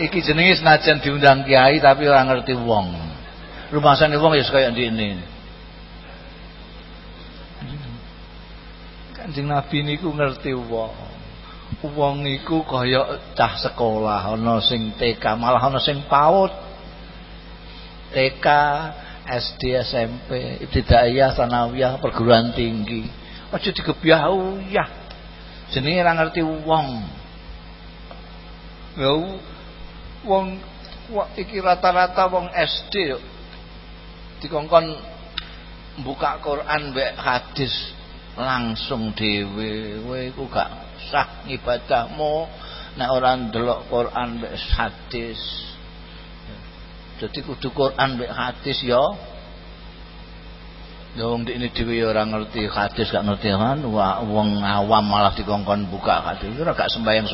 iki jenenge senajan diundang kiai tapi ora ngerti wong rumasane wong ya kaya ndene Kanjeng Nabi niku ngerti wong. Wong niku kaya cah sekolah, ana sing TK, malah ana sing PAUD. TK, SD, SMP, ibtidaiyah, sanawiyah, perguruan tinggi. Aja digebyah ya. Jenenge ora ngerti wong. Ya wong iki rata-rata wong SD dikongkon buka Quran mbek hadis langsung dhewe. Kowe iku gak sah ibadahmu nek ora ndelok Quran mek hadis. Dadi kudu Quran mek hadis ya. Dong di ini dewi orang ngerti hadis gak ngerti kan wong awam malah dikongkon buka hadis. Ora gak sembayang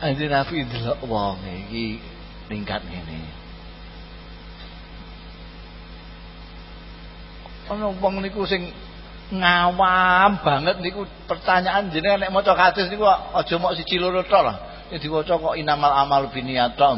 Andi nafi delok wong iki tingkat ngene. Ana wong niku sing ngawam banget niku pertanyaan jenengan nek maca hadis niku aja mok siji loro tok lah. Diwaca kok inamal amal biniyata.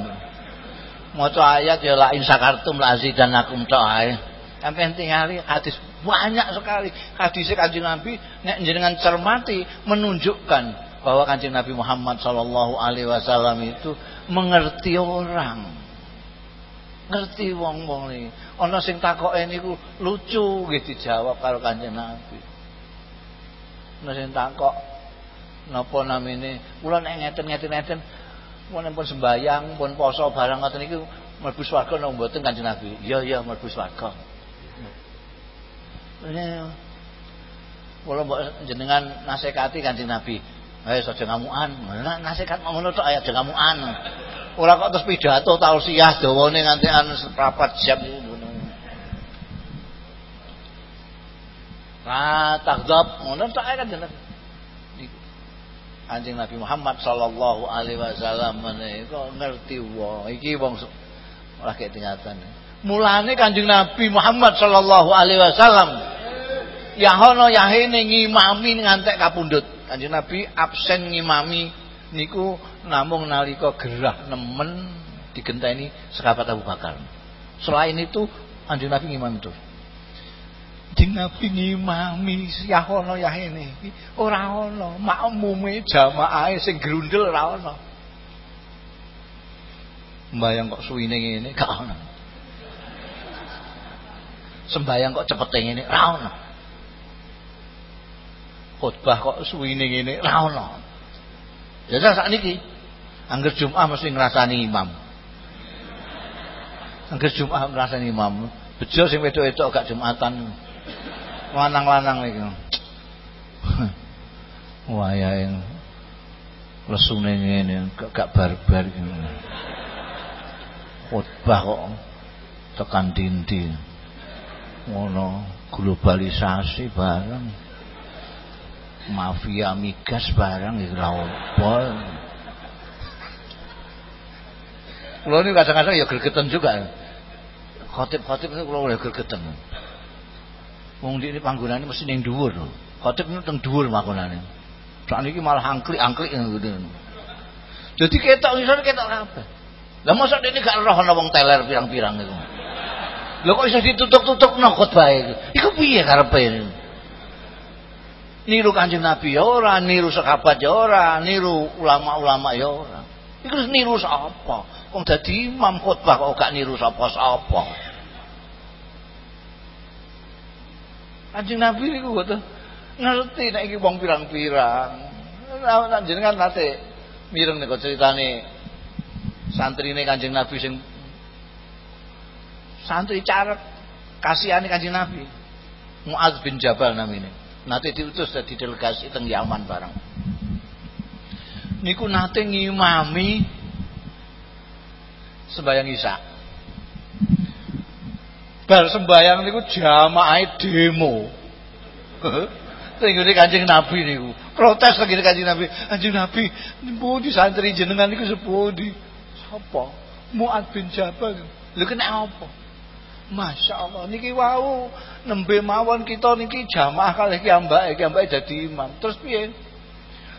Maca ayat ya la in sakartum la azidanakum tok ae. Sampeyan tingali hadis banyak sekali. Hadis Kanjeng Nabi nek jenengan cermati menunjukkan bahwa Kanjeng Nabi Muhammad sallallahu alaihi wasallam itu mengerti orang ngerti wong-wong iki. Ana sing takoke niku lucu nggih dijawab karo Kanjeng Nabi. Ana sing takok napa namine? Kula nek ngeten-ngeten-ngeten mun pun sembayang, pun poso barang ngoten niku mlebu swarga napa mboten Kanjeng Nabi? Iya iya swarga. Ini kula mbok jenengan nasekati Kanjeng Nabi. Ayo saja ngamukan. Nasihat ngono tok ayo aja ngamukan. Ora kok terus pidato tausiah dawane nganti an seprapat jam niku. Nah, takdzab ngono tak kan jeneng. Anjing Nabi Muhammad sallallahu alaihi wasallam menika ngerti wong iki wong ora kek tingatan. Mulane Kanjeng Nabi Muhammad sallallahu alaihi wasallam ya ono yahene ngimami ngantek kapundhut. Kanjeng Nabi absen ngimami niku namung nalika gerah nemen digenteni sekabat Abu Bakar. Selain itu anjing Nabi ngimami terus. Anjing Nabi ngimami ya ana ya ini. Ora ana makmume jamaahe sing grundel ora ana. Sembayang kok suwine ngene gak ana. Sembayang kok cepete ngene ora ana. Khotbah kok suwine ngene ora ana. Ya sak niki. Angger Jumat mesti ngrasani imam. Angger Jumat ngrasani imam. Bejo sing wedok-wedok gak Jumatan. Lanang-lanang iki. *laughs* Wah ya lesune ngene gak barbar iki. Khotbah kok tekan dindi. ngono globalisasi bareng mafia migas bareng iki lha opo ini kadang-kadang ya gergeten juga. Khotib-khotib itu kulo ya gergeten. Wong ini panggonane mesti ning dhuwur. Khotib itu teng dhuwur makonane. Sak niki malah angklik-angklik ngono. Jadi ketok ngisor ketok kabeh. Lah mosok dene gak roh ana teler pirang-pirang iku. Lho kok iso ditutup-tutup nang khotbah iki? Iku piye karepe? Niru Kanjeng Nabi ya ora, niru sahabat ya ora, niru ulama-ulama ya ora. Iku niru sapa? Wong dadi imam khotbah kok gak niru sapa-sapa. Kanjeng Nabi niku kok ngerti nek iki wong pirang-pirang. Nek jenengan nate mireng nek ceritane santrine Kanjeng Nabi sing santri carek kasihane Kanjeng Nabi. Muaz bin Jabal namanya. Nanti diutus dari delegasi teng Yaman bareng. Niku nate ngimami sembayang Isya. Bar sembayang niku jamaah demo. *laughs* Tenggene Kanjeng Nabi niku. Protes lagi Kanjeng Nabi. Kanjeng Nabi, di santri jenengan niku sepundi? Sapa? Muad bin Jabal. Lho kena apa? Masya Allah niki wau nembe mawon kita niki jamaah kalih ki ambake ki ambake dadi imam. Terus piye?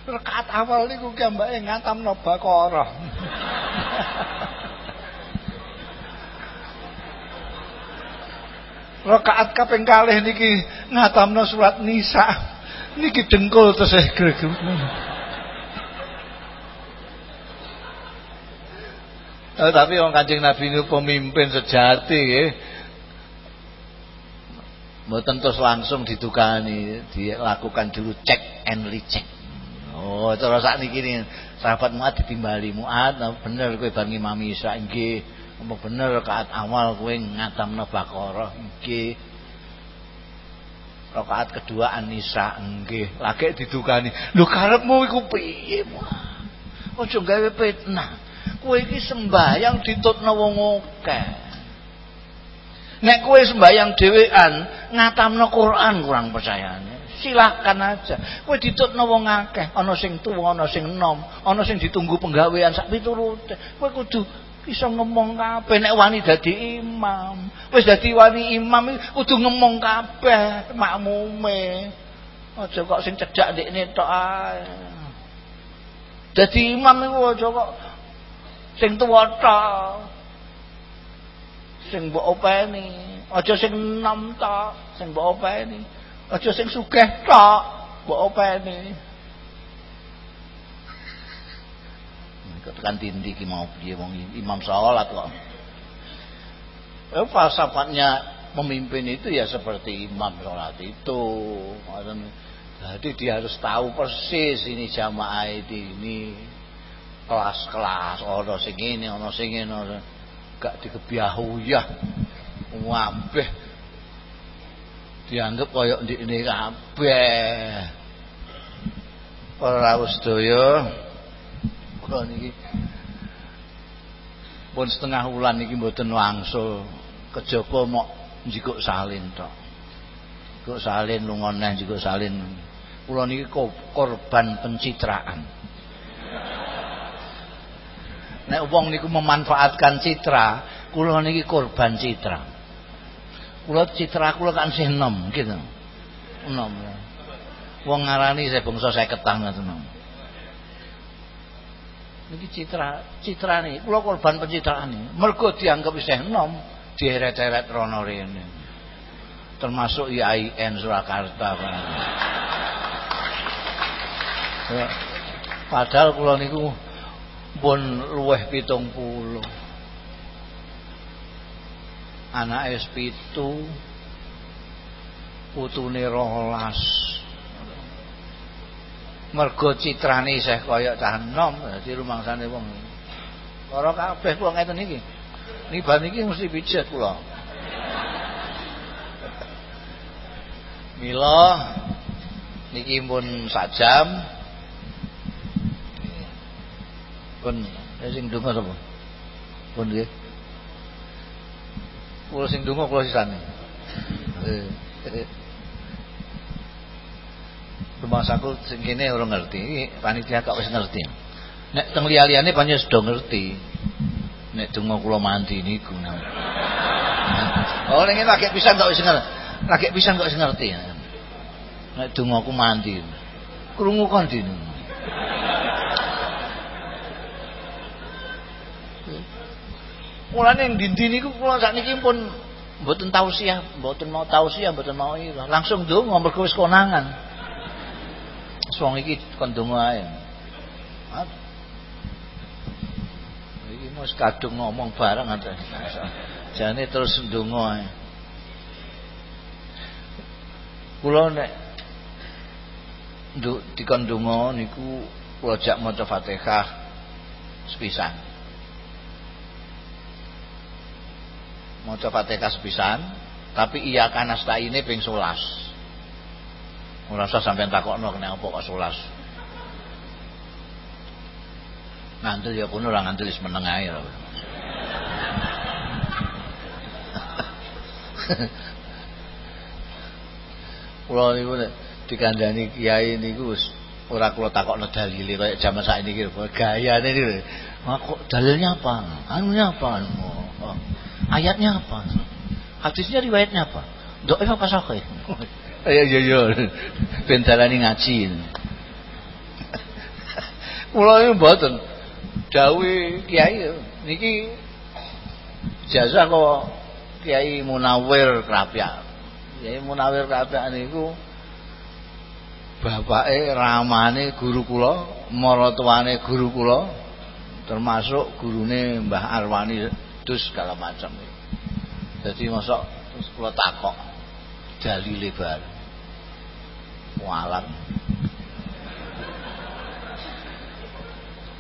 Rekaat awal niku ki ambake ngatamno Baqarah. *laughs* Rakaat kaping kalih niki ngatamno surat Nisa. Niki dengkul terus greget. Oh, tapi orang kancing Nabi ini pemimpin sejati ya. Mboten terus langsung ditukani, dilakukan dulu cek and recheck. Oh, terus saat ini sahabat Muad ditimbali Muad, nah bener kowe bar ngimami Isa nggih. Bener rakaat awal kowe ngatamno Baqarah nggih. Rakaat kedua An-Nisa. Lagi didukani. Lho karepmu iku piye, Muad? Ojo gawe fitnah. Kowe iki sembahyang ditutno wong akeh. Nek kowe sembayang dhewean ngatamno Quran kurang percayane. Silahkan aja. Kowe ditutno wong akeh, ana sing tuwa, ana sing enom, ana sing ditunggu penggawean sak piturute. Kowe kudu iso ngomong kabeh nek wani dadi imam. Wis dadi wani imam kudu ngomong kabeh makmume. Aja kok sing cedhak ndekne tok ae. Dadi imam iku aja kok sing tuwa tok sing mbok openi aja sing enom tok sing mbok openi aja sing sugih tok mbok openi. Tekan tindi ki mau piye wong imam salat kok. Eh falsafatnya memimpin itu ya seperti imam salat itu. Jadi dia harus tahu persis ini jamaah ini. Kelas-kelas ono sing ini ono sing ini gak dikebiahuyah. Wabeh dianggap koyok di ini kabeh. Para sedaya kula niki pun setengah wulan niki mboten wangsul. Kejaba mok njikuk salin tok. Kok salin lunga neh njikuk salin. Kula niki korban pencitraan nek wong niku memanfaatkan citra kula niki korban citra. Kula citra kula kan sih enom gitu. Enom wong ngarani saya bangsa saya ketang ngoten niki citra citra nih kula korban pencitraan nih mergo dianggap isih enom dieret-eret rono rene. Termasuk IAIN Surakarta padahal kula niku pun luweh pitung puluh. Anak es pitu putune rolas. Mergo citrane isih kaya cah enom dadi rumangsane wong para kabeh wong ngeten iki. Niban iki mesti pijet kula. Mila niki pun sak jam pun sing donga sapa pun nggih kula sing donga kula sisane Rumah saku sing kene ora ngerti, panitia kok wis ngerti. Nek teng liya-liyane panjenengan sudah ngerti. Nek donga kula mandi niku. Oh ning lagi pisan kok wis ngerti. Lagi pisan kok wis ngerti. Nek donga aku mandi. Krungu kon dino. Mulane ning dindi niku kula sakniki pun mboten tausiah, mboten mau tausiah, mboten mau iki. Langsung ndonga mergo wis konangan. Wong iki kon ndonga ae. Iki mos kadung ngomong bareng ada. Jane terus ndonga ae. Kula nek nduk dikon ndonga niku kula jak maca Fatihah sepisan. Maca Fatihah sepisan, tapi iya kan ini ping 11. Ora usah sampean takokno kena apa kok 11. Ngantul ya kuno ora ngantul wis meneng ae lho. *laughs* Kula niku dikandani kiai niku wis ora kula takokno dalile kaya jaman saiki iki gayane niku. Kok dalilnya apa? Anunya apa? Oh. Ayatnya apa? Hadisnya riwayatnya apa? Doa apa sahih? Ayo *laughs* yo yo. Ben dalani ngaji. Kula iki mboten dawuh kiai niki jasa kok Kiai Munawir Krapyak. Kiai Munawir Krapyak niku bapake ramane guru kula, maratuwane guru kula termasuk gurune Mbah Arwani dus segala macam jadi masuk kula takok dalile lebar walan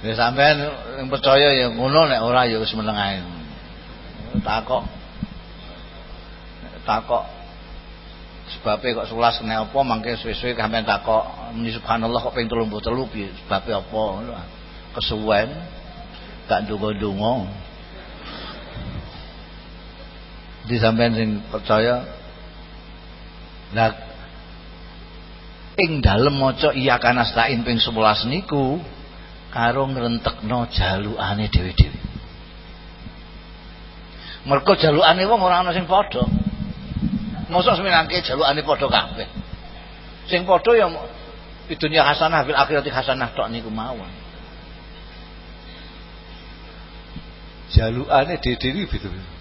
Ya sampean yang percaya ya ngono nek ora ya wis meneng. Takok. Takok. Sebabe kok sulas kena apa mangke suwe-suwe sampean takok muni subhanallah kok ping 33 piye? Sebabe apa? Kesuwen. Gak ndonga-ndonga di sampean sing percaya lah ing dalem maca iya kanastain ping 11 niku karo ngrentekno jalukane dhewe-dhewe. Mergo jalukane wong ora ana sing padha. Mosok semenangke jalukane padha kabeh. Sing padha ya di dunia hasanah fil akhirati hasanah tok niku mawon. Jalukane dhewe-dhewe betul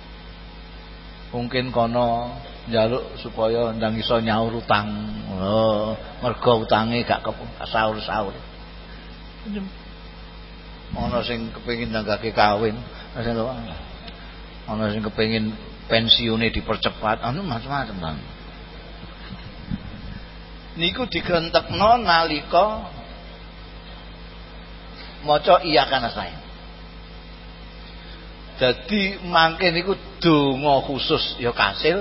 mungkin kono njaluk supaya ndang iso nyaur utang. Oh mergo utange gak sahur-sahur. Ana sing kepengin nanggake kawin ana sing kepengin pensiune dipercepat anu macam-macam kan niku digentekno nalika maca iya kana saya Jadi mangke niku donga khusus ya kasil,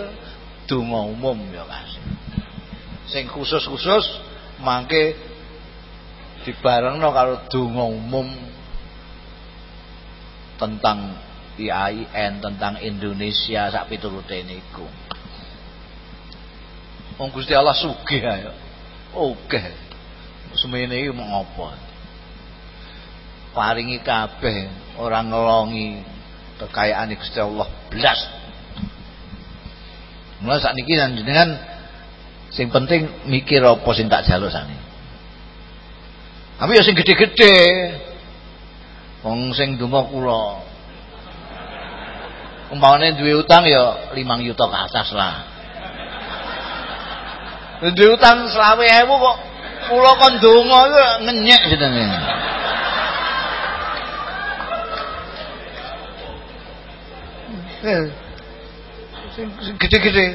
donga umum ya kasil. Sing khusus-khusus mangke dibarengno karo donga umum tentang IAIN tentang Indonesia sak piturute niku. Wong Gusti Allah sugih ayo. Oke. Semene iki mau apa? Paringi kabeh orang ngelongi kekayaan Gusti Allah belas. Mulai saat ini dengan sing penting mikir apa sing tak jaluk sani. Tapi ya sing gede-gede. Wong sing donga kula. Umpamane duwe utang ya 5 juta ke atas lah. Duwe utang 20.000 kok kula kon donga iku ngenyek jenenge. Gede-gede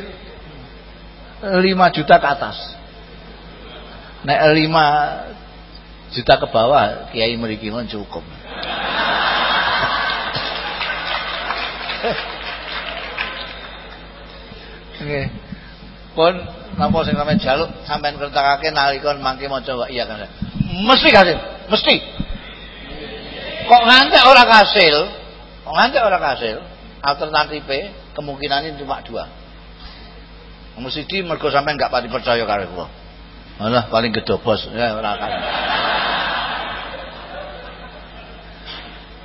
5 juta ke atas nek 5 juta ke bawah kiai mriki mon cukup Nggih. Pun napa sing sampeyan jaluk sampeyan kertakake nalika mangke maca iya kan. Mesti kasil, mesti. Kok ngantek ora kasil? Kok ngantek ora kasil? Alternatif kemungkinan ini cuma dua Mesti mergo sampean gak pati percaya karo kula. Alah paling gedobos ya ora.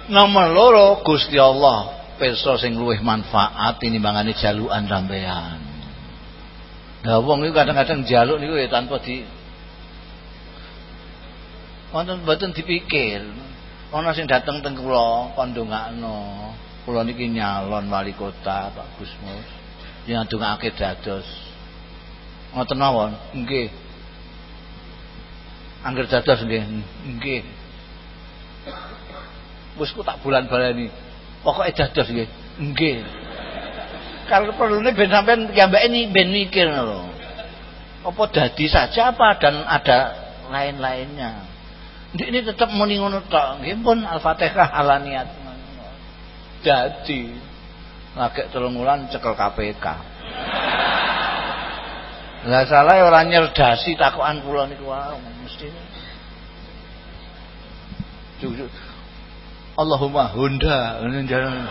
Nomor loro Gusti Allah pirsa sing luwih manfaat tinimbangane jalukan sampean. Lah wong iku kadang-kadang jaluk niku ya tanpa di wonten mboten dipikir. Ana sing dateng teng kula kandungakno. Kula niki nyalon wali kota Pak Gusmus. Yang ndongake dados. Ngoten mawon. Nggih. Angger dados nggih. Nggih. Wis ku tak bulan baleni. Pokoke dados nggih. Nggih. Kalau perlune ben sampean kiambake ini ben mikir lho. Apa dadi saja apa dan ada lain-lainnya. Ini tetap muni ngono tok. Nggih pun Al-Fatihah ala niat. Dadi lagi telung wulan cekel KPK. Lah salah ora nyerdasi takokan kula niku wae mesti. Allahumma Honda ngene jalan.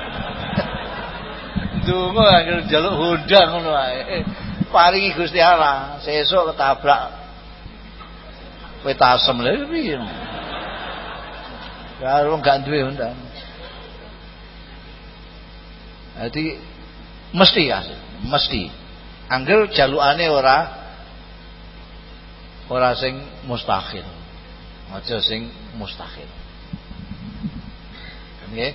Donga anggere jaluk Honda ngono wae. Paringi Gusti Allah, sesuk ketabrak petasem lha piye. Karo gak duwe Honda. Jadi mesti ya, mesti. Angger jalukane ora ora sing mustahil. Aja sing mustahil. Nggih.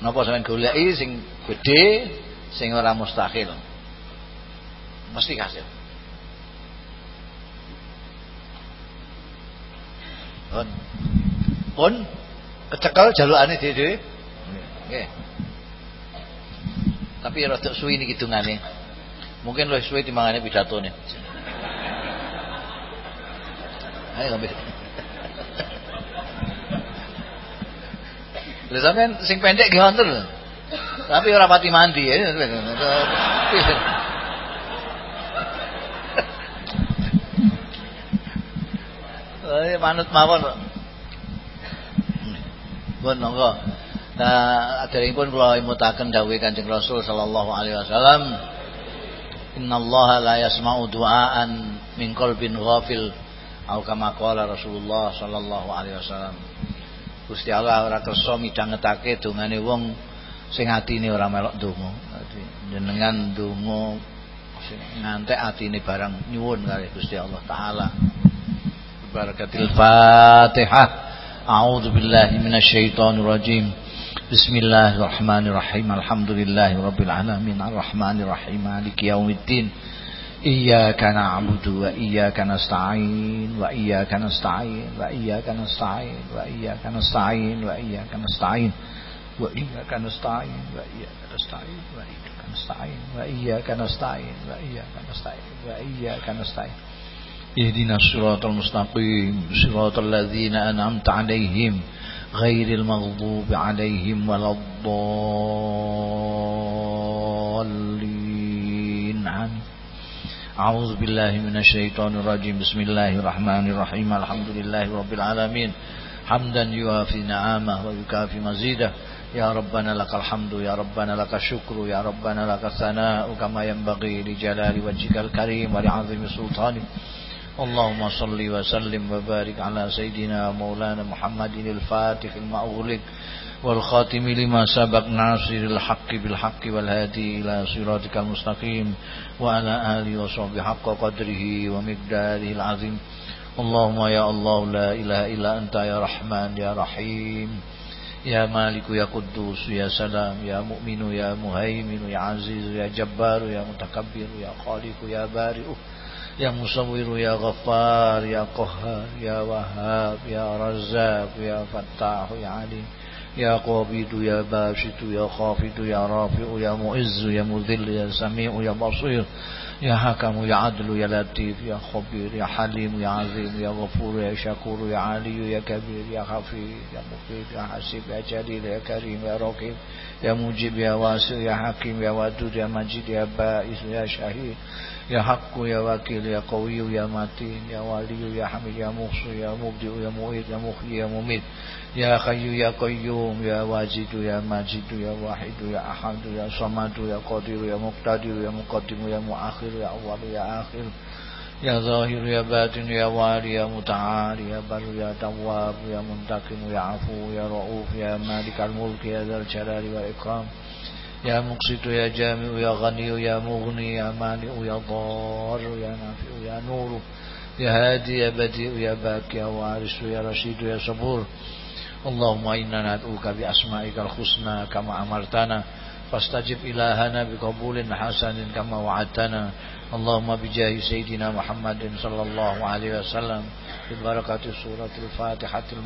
Napa sampeyan goleki sing gedhe, sing ora mustahil. Mesti kasil. Pun. Pun kecekel jalukane dhewe. Nggih. Tapi rada suwi niki dungane. Mungkin luwih suwi timbangane pidatone. Ayo ngambil. Lha sampean sing pendek nggih wonten. Tapi ora pati mandi ya. Manut mawon. Pun monggo. Nah, adaripun kula imutaken dawuh Kanjeng Rasul sallallahu alaihi wasallam. Innallaha la yasma'u du'aan min qalbin ghafil. Au kama qala Rasulullah sallallahu alaihi wasallam. Gusti Allah ora kersa midhangetake dongane wong sing atine ora melok donga. Jenengan donga ngantek atine barang nyuwun kali Gusti Allah taala. Barakatil Fatihah. أعوذ بالله من الشيطان الرجيم بسم الله الرحمن الرحيم الحمد لله رب العالمين الرحمن الرحيم مالك يوم الدين إياك نعبد وإياك نستعين وإياك نستعين وإياك نستعين وإياك نستعين وإياك نستعين وإياك نستعين وإياك نستعين وإياك نستعين وإياك نستعين وإياك نستعين وإياك نستعين اهدنا الصراط المستقيم صراط الذين أنعمت عليهم غير المغضوب عليهم ولا الضالين. أعوذ بالله من الشيطان الرجيم. بسم الله الرحمن الرحيم. الحمد لله رب العالمين. حمدا يوافي نعامه ويكافي مزيده. يا ربنا لك الحمد يا ربنا لك الشكر يا ربنا لك الثناء. كما ينبغي لجلال وجهك الكريم ولعظيم سلطانك اللهم صل وسلم وبارك على سيدنا مولانا محمد الفاتح المأغلق والخاتم لما سبق ناصر الحق بالحق والهادي إلى صراطك المستقيم وعلى آله وصحبه حق قدره ومقداره العظيم اللهم يا الله لا إله إلا أنت يا رحمن يا رحيم يا مالك يا قدوس يا سلام يا مؤمن يا مهيمن يا عزيز يا جبار يا متكبر يا خالق يا بارئ يا مصور يا غفار يا قهار يا وهاب يا رزاق يا فتاح يا عليم يا قابض يا باسط يا خافض يا رافع يا معز يا مذل يا سميع يا بصير يا حكم يا عدل يا لطيف يا خبير يا حليم يا عظيم يا غفور يا شكور يا علي يا كبير يا خفي يا مقيت يا حسيب يا جليل يا كريم يا رقيب يا مجيب يا واسع يا حكيم يا ودود يا مجيد يا بائس يا شهيد يا حق يا وكيل يا قوي يا متين يا ولي يا حميد يا محصي يا مبدئ يا معيد يا مخي يا مميت يا حي يا قيوم يا واجد يا ماجد يا واحد يا أحد يا صمد يا قدير يا مقتدر يا مقدم يا مؤخر يا أول يا آخر يا ظاهر يا باطن يا والي يا متعال يا بر يا تواب يا منتقم يا عفو يا رؤوف يا مالك الملك يا ذا الجلال والإكرام wal ikram ya muqsitu ya jami'u ya ghaniyu ya mughni ya mani'u ya dharu ya nafi'u ya nuru ya hadi ya badi'u ya baki ya warisu ya rashidu ya sabur. Allahumma inna nad'uka bi asma'ikal husna kama amartana. Fastajib ilahana bi qabulin hasanin kama wa'adtana. Allahumma bi jahi sayyidina Muhammadin sallallahu alaihi wasallam. Bi barakati suratul Fatihatil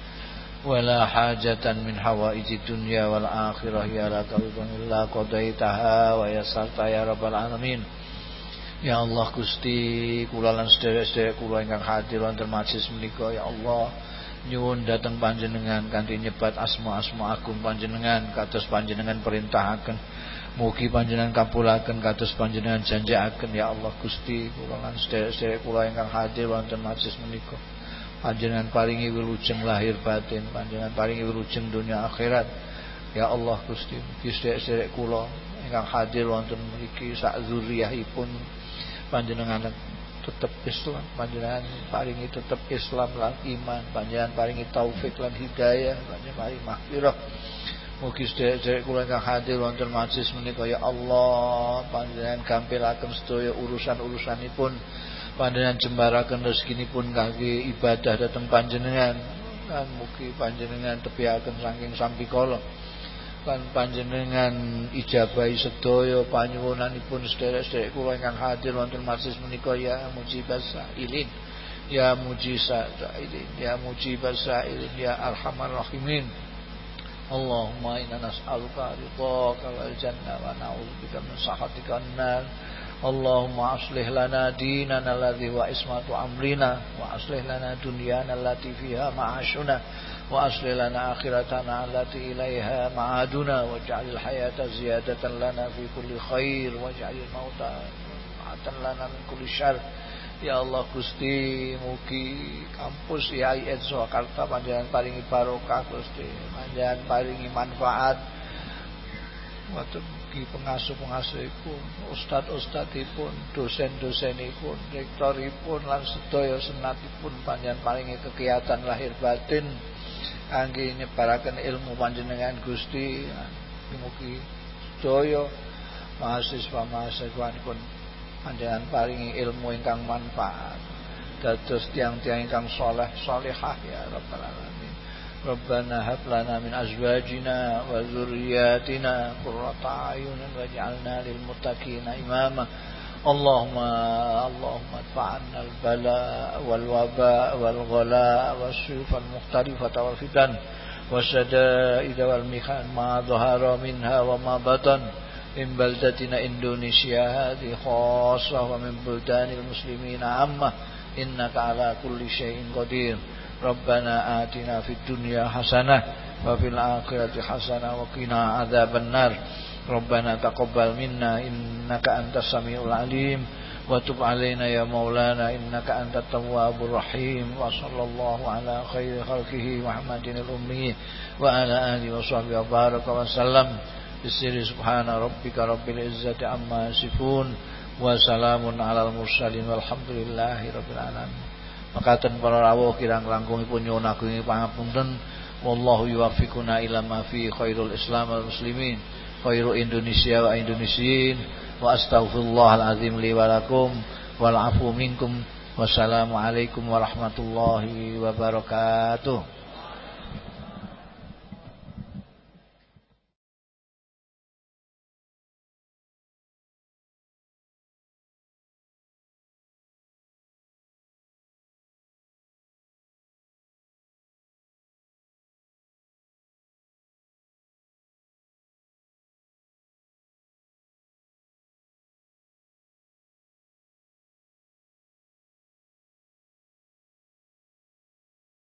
ولا حاجة من حوائج الدنيا والآخرة يا لك إلا قضيتها ويسرت يا رب العالمين Ya Allah Gusti kula lan sederek-sederek kula ingkang hadir wonten majelis menika ya Allah nyuwun datang panjenengan kanthi nyebat asma-asma agung panjenengan kados panjenengan perintahaken mugi panjenengan kapulaken kados panjenengan janjiaken ya Allah Gusti kula lan sederek-sederek kula ingkang hadir wonten majelis menika panjenengan paringi wilujeng lahir batin panjenengan paringi wilujeng dunia akhirat. Ya Allah Gusti mugi sederek-sederek kula ingkang hadir wonten mriki sak zuriyahipun. Panjenengan tetap Islam panjenengan paringi tetap Islam lan iman panjenengan paringi taufik lan hidayah panjenengan paringi mahfirah Mugi sedherek kula ingkang hadir wonten majelis menika ya Allah panjenengan gampilaken sedaya urusan-urusanipun panjenengan jembaraken rezekinipun kangge ibadah dhateng panjenengan. Lan mugi panjenengan tepiaken saking sampikala kan panjenengan ijabahi sedaya panyuwunanipun sederek-sederek kula ingkang hadir wonten majelis menika. Ya mujibas sailin ya mujisa sailin ya mujibas sailin ya arhamar rahimin. Allahumma inna nas'aluka ridhaka wal jannah wa na'udzubika min sakhatika Allahumma aslih lana dinana alladhi wa ismatu amrina wa aslih lana dunyana allati fiha ma'ashuna وأصل لنا آخرتنا التي إليها معادنا واجعل الحياة زيادة لنا في كل خير واجعل الموت راحة لنا من كل شر Ya Allah Gusti mugi kampus IAIN Surakarta panjenengan paringi barokah Gusti panjenengan paringi manfaat waktu mugi pengasuh-pengasuhipun ustad-ustadipun dosen-dosenipun rektoripun lan sedaya senatipun panjenengan paringi kegiatan lahir batin. Kangge nyebaraken ilmu panjenengan Gusti mugi sedaya mahasiswa mahasiswanipun panjenengan paringi ilmu ingkang manfaat. Dados tiang-tiang ingkang soleh solehah ya rabbal Lana min azwajina wa dzurriyyatina qurrata ayunin waj'alna lil muttaqina imama اللهم اللهم ادفع عنا البلاء والوباء والغلاء والسيوف المختلفة والفتن والشدائد والمحن ما ظهر منها وما بطن. من بلدتنا إندونيسيا هذه خاصة ومن بلدان المسلمين عامة. إنك على كل شيء قدير. ربنا آتنا في الدنيا حسنة وفي الآخرة حسنة وقنا عذاب النار ربنا تقبل منا إنك أنت السميع العليم وتب علينا يا مولانا إنك أنت التواب الرحيم وصلى الله على خير خلقه محمد الأمي وعلى آله وصحبه وبارك وسلم بسر سبحان ربك رب العزة عما يصفون وسلام على المرسلين والحمد لله رب العالمين makaten para rawuh kirang langkungipun nyuwun agung pangapunten. Wallahu yuwaffiquna ila ma fi khairul islam wal muslimin khairu Indonesia wa Indonesiin wa astaghfirullahalazim li wa lakum. Wal afu minkum. Wassalamu alaikum warahmatullahi wabarakatuh